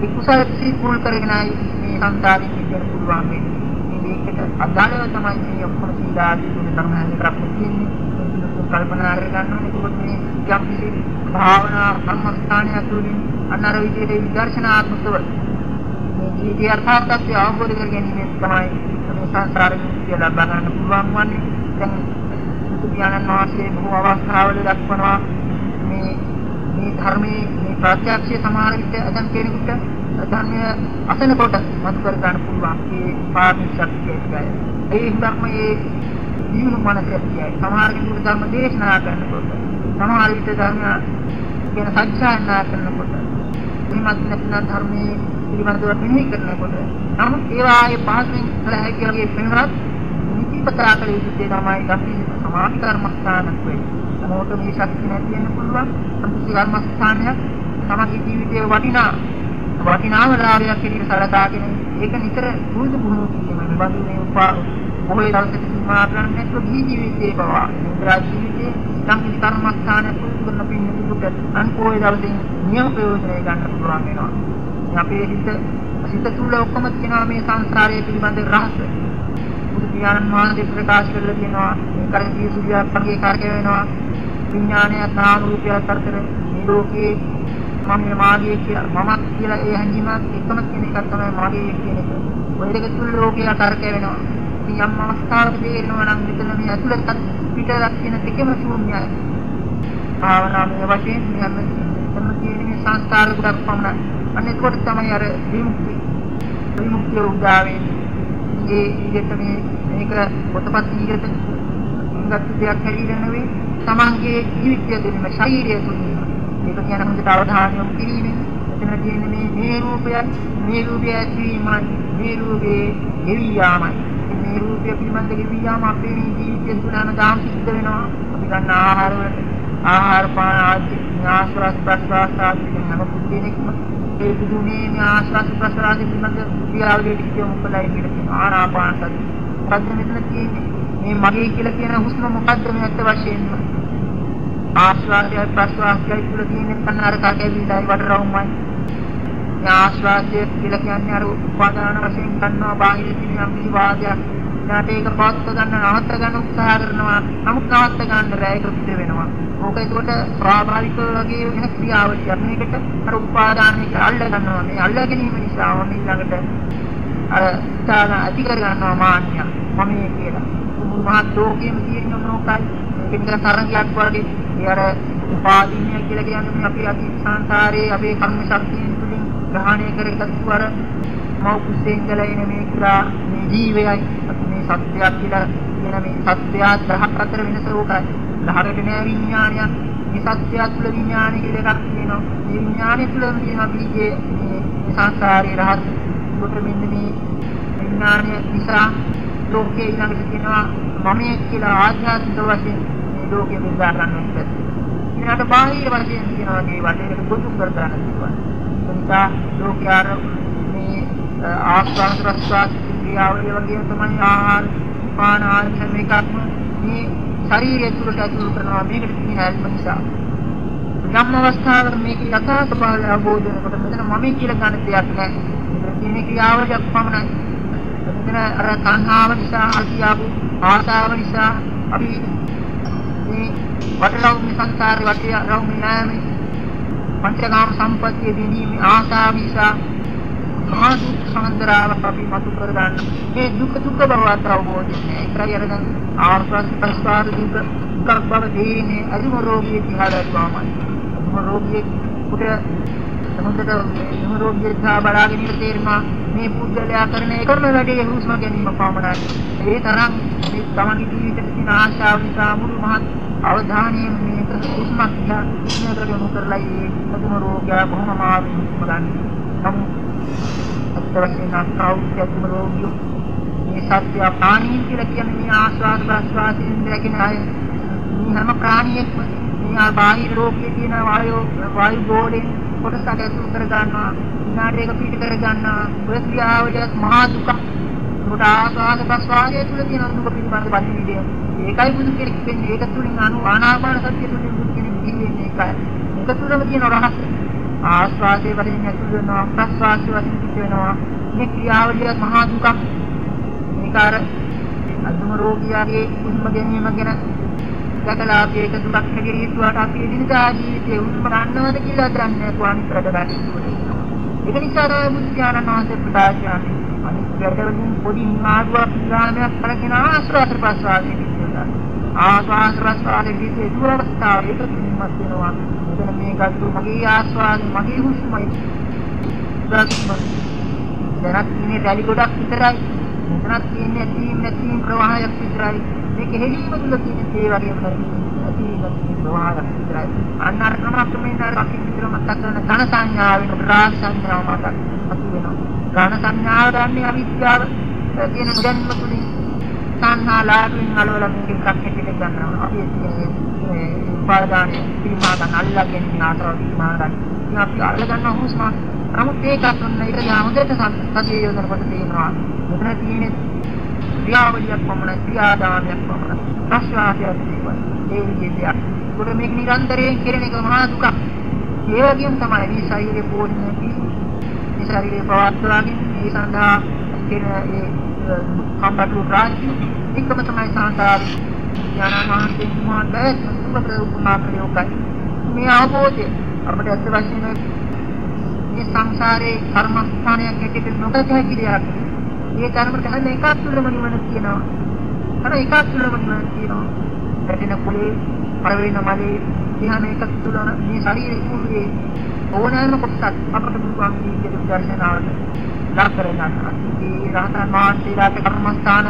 ඒ කුසල සිත් මුල් කරගෙනයි මේ සංසාරේ ඉන්න පුළුවන් වෙන්නේ. මේකට අදාළව තමයි මේ ඔක්කොම සීලාදී ගුණ ධර්ම හැදේ කරපු තියෙන්නේ. කල්පනා කරගන්න ඕනේ මේ යම් කිසි භාවනා කර්මස්ථානය තුළින් අන්නර විදිහට විදර්ශනාත්මකව මේ ජීවිතය අර්ථාත්ත්වය අවබෝධ කර ගැනීම තමයි මේ සංසාරේ මුක්තිය ලබා ගන්න පුළුවන් වන්නේ. දැන් බුදුපියාණන් වහන්සේ බොහෝ අවස්ථාවල දක්වනවා මේ මේ ධර්මයේ මේ ප්‍රත්‍යක්ෂය සමාන විට අදන් කෙනෙකුට ධර්මය අසන කොට මත කර ගන්න පුළුවන් ඒ පාරමී ශක්තිය එකයි. ඒ ධර්මයේ ජීවන මනසයි. සමහර කෙනෙකුට ධර්ම දේශනා කරනකොට සමහර විට ධර්ම ගැන සත්‍යයනා කරනකොට මේවත් නැත්නම් ධර්මයේ පිළිබඳව මෙනෙහි කරනකොට නමුත් ඒවායේ පහසුවෙන් කළ හැකි වගේ පෙන්වත් නිතිපතා කළ යුතු දේ තමයි අපි සමාධි කර්මස්ථානක් වෙන්නේ. මොකට මේ ශක්තිය නැති වෙන්න පුළුවන්. සම්පූර්ණ කර්මස්ථානයක් තමගේ ජීවිතයේ වටිනා වටිනාම ලාභයක් කියන සලකාගෙන ඒක නිතර පුරුදු පුහුණු කිරීම. බඳු මේ උපා මොහේ දවසට සීමා කරන්නේ නැතුව ගිහි ජීවිතේ පවා ඉන්ද්‍රා ජීවිතේ සම්පූර්ණ කර්මස්ථානයක් පුරුදු කරන පින්නකට අන්කෝේ දවසේ නියම ප්‍රයෝජනය ගන්න පුළුවන් වෙනවා. අපේ හිත සිත තුළ ඔක්කොම තියෙනවා මේ සංසාරයේ පිළිබඳ රහස. බුදු පියාණන් වහන්සේ ප්‍රකාශ කරලා තියෙනවා මේ කරේ සූර්යයක් වගේ කාර්ය වෙනවා. විඥානය නාම රූපය අතර මේ ලෝකයේ මම මාගේ කියලා මමත් කියලා ඒ හැඟීමත් එකම කියන එක තමයි මාගේ කියන එක. ඔය දෙක තුල ලෝකයේ අතරක වෙනවා. ඉතින් යම් අවස්ථාවක තේරෙනවා නම් මෙතන මේ ඇතුළත පිටරක් කියන දෙකම ශූන්‍යයි. භාවනාවේ වශයෙන් මේ හැම තියෙන මේ සංස්කාර ගොඩක් පමණයි. අන්න ඒකට තමයි අර විමුක්තිය. විමුක්තිය උදා වෙන්නේ. ඒ ඊට මේ මේක පොතපත් ඊට ගත්ත දෙයක් හැටියට නෙවෙයි. තමන්ගේ ජීවිතය දෙන්න ශරීරය තුලින් ඒක කියන හොඳට අවධානය යොමු කිරීමෙන් එතන තියෙන මේ මේ රූපය මේ රූපය ඇතිවීමයි මේ රූපේ ගෙවි යාමයි මේ රූපය පිළිබඳ ගෙවි යාම අපේ ජීවිතය තුළ අනදාම් සිද්ධ වෙනවා අපි ගන්න ආහාර වලට ආහාර පාන ආදී ආශ්වාස ප්‍රශ්වාස ආදී හැම පුද්ගලෙකම ඒ බුදුනේ මේ ආශ්වාස ප්‍රශ්වාස පිළිබඳ ක්‍රියාවලියට කියමු කළයි කියලා කියන ආනාපාන සති. මොකද්ද මෙතන තියෙන්නේ? මේ මගේ කියලා කියන හුස්ම මොකද්ද මේ ඇත්ත වශයෙන්ම? ආශ්වාසයයි ප්‍රශ්වාසයයි තුල තියෙන කන්නාර කකැවිලයි වඩරවුමයි. මේ ආශ්වාසය කියලා කියන්නේ අර උපාදාන වශයෙන් ගන්නවා බාහිර තියෙන යම් කිසි වාදයක්. ඊට ඒක පවත් ගන්න නවත්ත ගන්න උත්සාහ කරනවා. නමුත් නවත්ත ගන්න බැහැ ඒක පිට වෙනවා. ඕක ඒකට ස්වාභාවික වගේ වෙන ක්‍රියාවලියක්. මේකට අර උපාදානයක අල්ල ගන්නවා. මේ අල්ල ගැනීම නිසා මම ඊළඟට අර ස්ථාන අධි කර ගන්නවා මාන්නය. මම මේ කියලා. මුළු මහත් ලෝකෙම තියෙන මොනෝකයි. ඒක නිකන් තරංගයක් වගේ. ඒ අර උපාදීනය කියලා කියන්නේ අපි අති සංසාරයේ අපේ කර්ම ශක්තියෙන් තුලින් ග්‍රහණය කරගත්තු අර මව කුසෙන් ඉඳලා එන මේ කුරා මේ ජීවයයි මේ සත්‍යයක් කියලා කියන මේ සත්‍යය දහක් අතර වෙනස ඕකයි. ලහරට නෑ විඥානයක්. මේ සත්‍යය තුළ විඥානය කියලා එකක් තියෙනවා. මේ විඥානය තුළ තියෙන බීජයේ මේ සංසාරේ රහස් කොට මෙන්න මේ විඥානය නිසා ලෝකේ ඊළඟට තියෙනවා මමයේ කියලා ආධ්‍යාත්මික වශයෙන් මේ ලෝකෙ බෙදා ගන්නත් ඊළඟට බාහිර වශයෙන් තියෙනවා මේ වටේට පොදු කර ගන්න පුළුවන්. ඒ නිසා ලෝකයාර මේ ආස්වාද ප්‍රස්වාද ක්‍රියාවලිය වගේ තමයි ආහාර පාන ආහාර හැම එකක්ම මේ ශරීරය තුළට ඇතුළු කරනවා මේකට තියෙන හැල්ම නිසා. යම් අවස්ථාවක මේක යථා ස්වභාවය අවබෝධ වෙනකොට මෙතන මම කියලා ගන්න දෙයක් නැහැ. මෙතන තියෙන ක්‍රියාවලියක් පමණයි. මෙතන අර තණ්හාව නිසා අතියාපු ආශාව නිසා අපි මේ වටලව් මේ සංසාරේ වටලව් මේ නෑමේ පංචකාම සම්පත්තිය දිනීමේ ආශාව නිසා මහා දුක් සමන්දරාව අපි මතු කර ගන්න. මේ දුක දුක බව අවබෝධය නෑ. ඒකයි අරගෙන ආර්ථික ප්‍රස්වාර දුක දුක් බව දෙන්නේ අදිම රෝගී දිහා දැක්වමයි. අදිම රෝගී කුට සමුදට අදිම රෝගී දිහා බලාගෙන ඉන්න තේරෙනවා මේ පුද්ගලයා කරන එකම වැඩේ හුස්ම ගැනීම පමණයි. ඒ තරම් මේ තමන්ගේ ජීවිතේ තියෙන ආශාව නිසා මුළු මහත් අවධානයෙන් මේක හුස්මක් දිහා ඉන්නකට යොමු කරලා ඒ අදිම රෝගය බොහොම අමාරුයි හුස්ම ගන්න. නමුත් අත්වශයෙන් අස්කෞත්‍ය අදිම රෝගිය. මේ සත්‍ය ප්‍රාණීන් කියලා කියන්නේ මේ ආස්වාද ප්‍රස්වාසයෙන් දැකින අය මේ හැම ප්‍රාණියෙක්ම මේ බාහිර රෝගයේ තියෙන වායු වායු ගෝලෙන් කොටසක් ඇතුළු කර ගන්නවා විනාඩියක පිට කර ගන්නවා ඔය ක්‍රියාවලියත් මහා දුක උට ආස්වාද ප්‍රස්වාසයේ තුල තියෙන දුක පිළිබඳ පරිවිදය. ඒකයි බුදු කෙනෙක් වෙන්නේ. ඒක තුලින් අනු ආනාපාන සතිය තුලින් බුදු කෙනෙක් ජීවෙන්නේ ඒකයි. ඒක තුලම තියෙන රහස. ආස්වාදයේ වශයෙන් ඇතුළු වෙනවා ප්‍රස්වාසයේ වශයෙන් පිට වෙනවා. මේ ක්‍රියාවලියත් මහා දුකක්. මේක අර අදුම රෝගියාගේ උස්ම ගැනීම ගැන දැකලා අපි ඒක දුක් හැටියට හිතුවාට අපි එදිනදා ජීවිතේ උස්ම ගන්නවද කියලා දන්නේ කොහොමද කරගන්නේ. ඒක නිසා තමයි බුද්ධ ඥානනාසේ ප්‍රකාශ කරන්නේ. අනිත් වැඩවලින් පොඩි මාර්ගයක් ගානයක් කරගෙන ආශ්‍රාස ප්‍රසවාසයේ විදිහට. ආශ්වාස ප්‍රසවාසයේ විදිහේ දුරස්ථාව ඒක කිසිමත් වෙනවා. මෙතන මේකත් මගේ ආශ්වාස මගේ හුස්මයි. දැක්ම. දැනත් ඉන්නේ රැලි ගොඩක් විතරයි. මෙතනත් තියෙන්නේ ඇතීම් නැතිම් ප්‍රවාහයක් විතරයි. මේක හෙලීම තුල තියෙන ඒ වගේම ඇතීම් නැතිම් ප්‍රවාහයක් විතරයි. අන්න අර ක්‍රමක්‍රමයෙන් අර අපි විතර මතක් කරන ඝන සංඥාව වෙන රාග සංඥාව මතක් අතු වෙනවා. ඝන සංඥාව දන්නේ අවිද්‍යාව තියෙන ජන්ම තුලින් සංහා ලාභින් අලවල මේක එකක් හැටියට ගන්නවා. අපි කියන්නේ උපාදානය පිළිමා ගන්න අල්ලගෙන නාතර පිළිමා ගන්න. ඉතින් අපි අල්ල ගන්න හුස්ම නමුත් ඒකත් ඔන්න ඒක යාමදට සතිය යොදනකොට තේනවා. මෙතන තියෙන ක්‍රියාවලියක් පමණ ක්‍රියාදාමයක් පමණ ප්‍රශ්වාසයක් තිබුණා. ඒ විදිහට ඒකට මේක නිරන්තරයෙන් කෙරෙන එක මහා දුකක්. ඒ වගේම තමයි මේ ශරීරයේ පෝෂණයදී මේ ශරීරයේ පවත්වාගෙන මේ සඳහා කෙරෙන ඒ කම්බතු රාජ්‍ය එකම තමයි සංසාරේ ඥානමාන්තේ මහා බැස් සුබ උපමා ප්‍රයෝගයි. මේ අවබෝධය අපිට අත් වශයෙන්ම මේ සංසාරේ කර්මස්ථානයක් හැටියට නොදක හැකියාවක්. මේ කර්මකට හැම එකක් තුළම නිවන තියෙනවා. අර එකක් තුළම නිවන තියෙනවා. ඇතින කුලේ පරවේන මලේ ධ්‍යාන එකක් තුළ මේ ශරීරය කුලේ ඕනෑම කොටසක් අපට පුළුවන් විදිහට දර්ශනාවට ලක් කර ගන්නවා. ඒ රහතන් වහන්සේලාට කර්මස්ථාන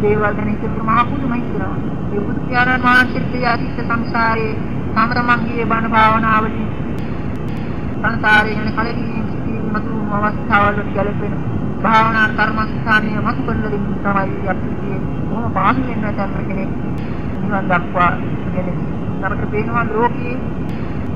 දේවල් ගැන හිතපු මහ පුදුමයි කියනවා. ඒ බුදු පියාණන් වහන්සේට යටිත් සංසාරේ සමරමංගියේ බණ භාවනාවලින් සංසාරයේ යන කලකිරීම සිටීම මතු අවස්ථාවලට ගැලපෙන භාවනා කර්මස්ථානීය මතු කරන දෙන්න තමයි අපි මොන පාසු වෙන තැන කෙනෙක් නිවන් දක්වා කියන්නේ අපට පේනවා ලෝකයේ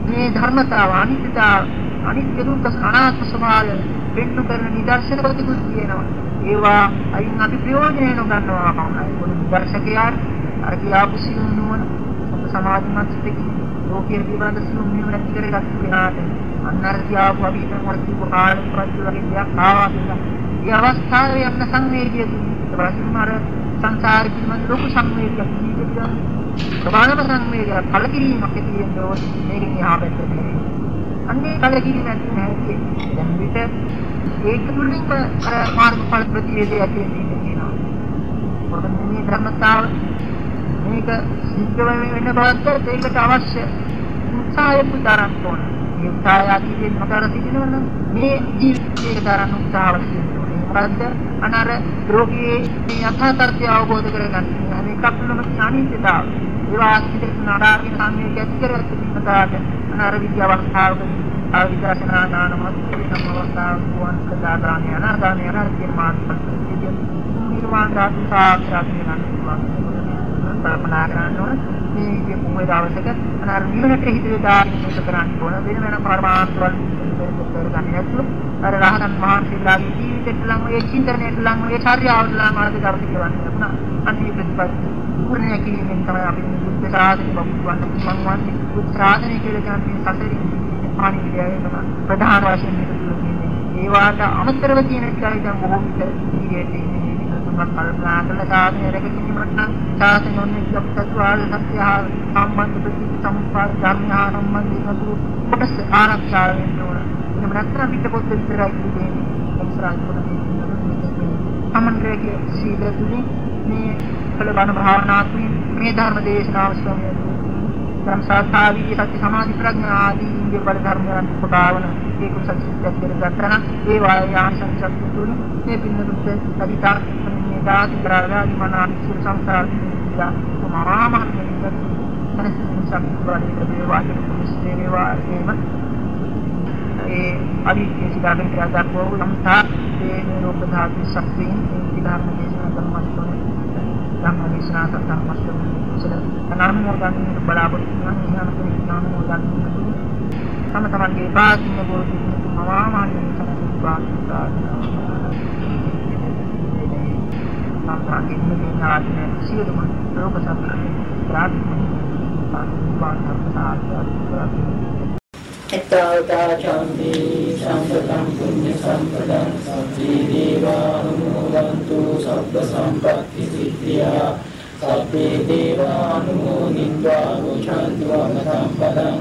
මේ ධර්මතාව අනිත්‍යතාව අනිත්‍ය දුක්ඛ අනාත්ම ස්වභාවය පෙන්නු කරන නිදර්ශන ප්‍රතිකුත් තියෙනවා. ඒවා අයින් අපි ප්‍රයෝජනය නොගන්නවා පමණයි. පොදු නිදර්ශකයාට අර කියාපු සියුම් නුවණ සමාධිමත් සිතකින් ලෝකයේ පිළිබඳ සියුම් නුවණ ඇති කරගත් කෙනාට අන්නර කියාපු අපි හිතන වර්ති කාල ප්‍රති වගේ දෙයක් ආවා කියලා. ඒ අවස්ථාවේ යන්න සංවේගය දුන්නා. අර සංසාර පිළිබඳ ලොකු සංවේගයක් ජීවිතය ප්‍රමාණම සංවේගය කලකිරීමක් ඇති වෙනවා මේකෙන් එහා පැත්තට. අන්නේ කලකිරීම ඇති නැහැ. දැන් විතර ඒක තුළින්ම අර මාර්ගඵල ප්‍රතිවේදය ඇති වෙනවා. මොකද මේ ධර්මතාව මේක සිද්ධ වෙන බවත් ඒකට අවශ්‍ය උත්සාහය පුතරක් ඕන. මේ උත්සාහය අතීතේ මතර සිටිනවනම් මේ ජීවිතේ දරන උත්සාහවත් වෙනවා. මොකද්ද? අනර රෝගී යථාර්ථය අවබෝධ කරගන්න. මේ කප්පලම ඥානිතතාව. ඒවා අත්‍යන්ත නඩාගෙන සම්මේක ඇති කරගන්න තදාට අනර විද්‍යාවස්ථාවකදී අවිදර්ශනා ඥානමත් සම්මවස්ථාව වුවන් සදාගාමී අනාගාමී අනාර්ථිය මාර්ගපත්තිය නිර්වාණ ධාතු සාක්ෂාත් කරගන්න පුළුවන් කල්පනා කරන්න ඕන මේ විදිය කුමේ දවසක අනාර නිවනට හිත දාගෙන මේක කරන්න ඕන. වෙන වෙන පරමාර්ථවල කරගන්න නැතුව අර රහතන් වහන්සේලාගේ ජීවිතයට ලං ඒ චින්තනයට ලං ඒ චර්යාවට ලං මාර්ග ධර්ම කියවන්න ලබන අන්තිම ප්‍රතිපත්ති පූර්ණ කිරීමෙන් තමයි අපි බුද්ධ ශාසනය බබුවන්න පුළුවන් වන්නේ බුද්ධ ශාසනය කියලා කියන්නේ සසරින් පාණිවිඩයම ප්‍රධාන වශයෙන් ඒ වාට අමතරව තියෙන එකයි දැන් බොහෝ විට ඉදිරියට ඉන්නේ තුනක් කල්පනා කරලා සාධනය රැකගැනීමට නම් සාසන ඔන්නේ සත්‍යවාද සත්‍ය සම්බන්ධ ප්‍රතිපද සම්පාද ධර්මහා සම්බන්ධ නතු කොටස් ආරක්ෂා වෙන්න ඕන. එහෙම නැත්නම් පිට පොත් විතරයි කියන්නේ එක්ස්රා කොට අමන්ත්‍රයේ සීල තුනේ මේ කළ බණ භාවනා තුනේ මේ ධර්ම දේශනාව ශ්‍රවණය සංසාරාවී සත්‍ය සමාධි ප්‍රඥා ආදී ඉන්දිය බල ධර්මයන් උපකාවන ඒ කුසල සිත්යක් දෙකතරන ඒ වායාම සංසප්ත තුන මේ පින්නදුත් අදිතා මේ දාති ප්‍රාගාදි මනානි සුර සංසාර දිලා මහාම තනසින් සම්පූර්ණ වේ වාචික කුස්සේ වේ වාර්ේම ඒ අවිද්‍ය සිතාවෙන් ක්‍රියාදාක් වූ සම්සා ඒ නිරෝප ධාතු ශක්තියින් ඒ ධර්ම දේශනා ධර්මස්තෝන ධර්ම දේශනා ධර්මස්තෝන කුසල අනානුමෝදන් බලාපොරොත්තු වන ඥානපරි ඥානමෝදන් තම තමන්ගේ පාස්ම බෝධි මවාමානිය සම්පාදිතා සම්පාදිත මේ සියලුම ලෝක සත්‍යය ප්‍රාර්ථනා එතාවතාචම්මි සම්පතං පුඤ්ඤ සම්පදං සබ්බේ දේවානුමෝදන්තු සබ්බ සම්පත්ති සිද්ධියා සබ්බේ දේවානුමෝදිत्वा ගෝචන්තුම සම්පදං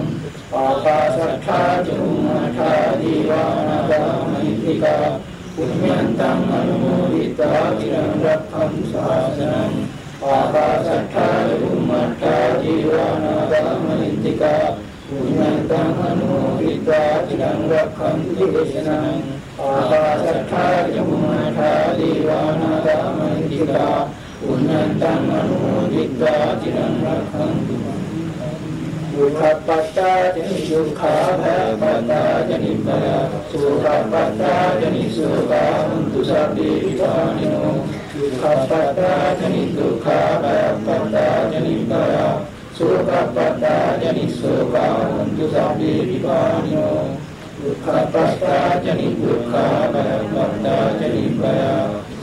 ආකාශට්ඨා චුම්මඨා දීවානාගාමහිත්‍තිකා පුඤ්ඤන්තං අනුමෝදිत्वा චිරංගක්ඛං සාසනං ආකාශට්ඨා චුම්මඨා දීවානාගාමහිත්‍තිකා පුඤ්ඤන්තං අනුමෝදිතා චිරං රක්ඛන්තු දේශනං ආවාසට්ඨා යමුනාථා දේවානාගාමනිතා පුඤ්ඤන්තං අනුමෝදිතා චිරං රක්ඛන්තු සුඛපත්තා ජනි සුඛා භවතා ජනි භව සුඛපත්තා ජනි සුඛා හුන්තු සබ්බේ විපානිනෝ සුඛපත්තා ජනි සුඛා භවතා ජනි භව සෝඛා හුන්තු සබ්බේ විපානිනෝ දුක්ඛපත්තාජනි දුක්ඛා භයපත්තාජනි භය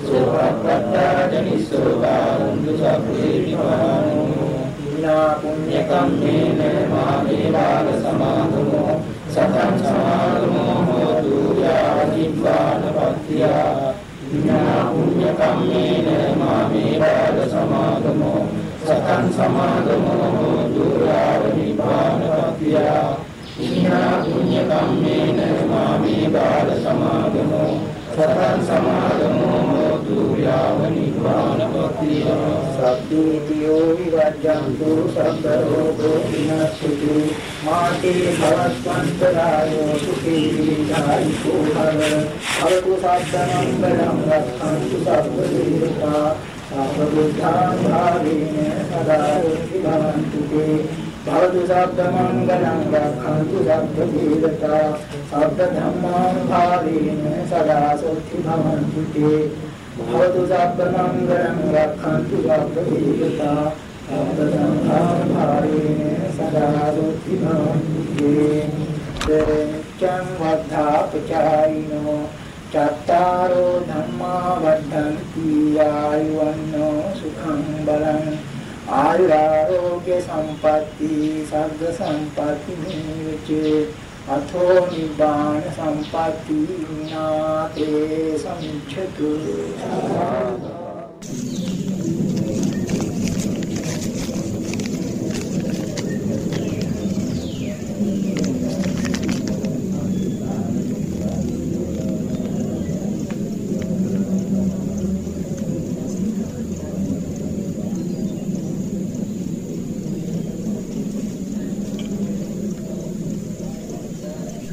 සෝඛපත්තාජනි සෝඛා හුන්තු සබ්බේ විපානිනෝ ඉන්නා පුඤ්ඤ කම්මේන මාමේ බාල සමාගමෝ සතං සමාගමෝ හෝතු යාව නිබ්බාන පත්‍තියා ඉන්නා පුඤ්ඤ කම්මේන මාමේ බාල සමාගමෝ සතං සමාගමෝ හෝතු යාව නිබ්බාන පත්‍තියා ඉන්නා පුඤ්ඤ කම්මේන මාමේ බාල සමාගමෝ සතං සමාගමෝ හෝතු යාව නිබ්බාන පත්‍තියා සබ්බීතියෝ විරජ්ජන්තු සබ්බ රෝගෝ විනස්සතු මාතේ භවස්වන්තරායෝ සුඛී දීඝායුකෝ භව අවතු සබ්බ මංගලං රක්ඛන්තු සබ්බ දේවතා. සබ්බ බුද්ධාන් භාවේන සදා භවන්තු තේ භවතු සබ්බ මංගලං රක්ඛන්තු සබ්බ දේවතා සබ්බ ධම්මාන් භාවේන සදා සොත්ති භවන්තු තේ භවතු සබ්බ මංගලං රක්ඛන්තු සබ්බ දේවතා සබ්බ සංඛාර භාවේන සදා සොත්ති භවන්තු තේ නිච්ඡං වද්ධාපචායිනෝ චත්තාරෝ ධම්මා වද්ධන්ති ආයුවන්නෝ සුඛං බලං. ආයුරාෝග්‍ය සම්පatti සග්ග සම්පatti නිවිචේ අතෝ නිබ්බාන සම්පatti නාතේ සම්චතු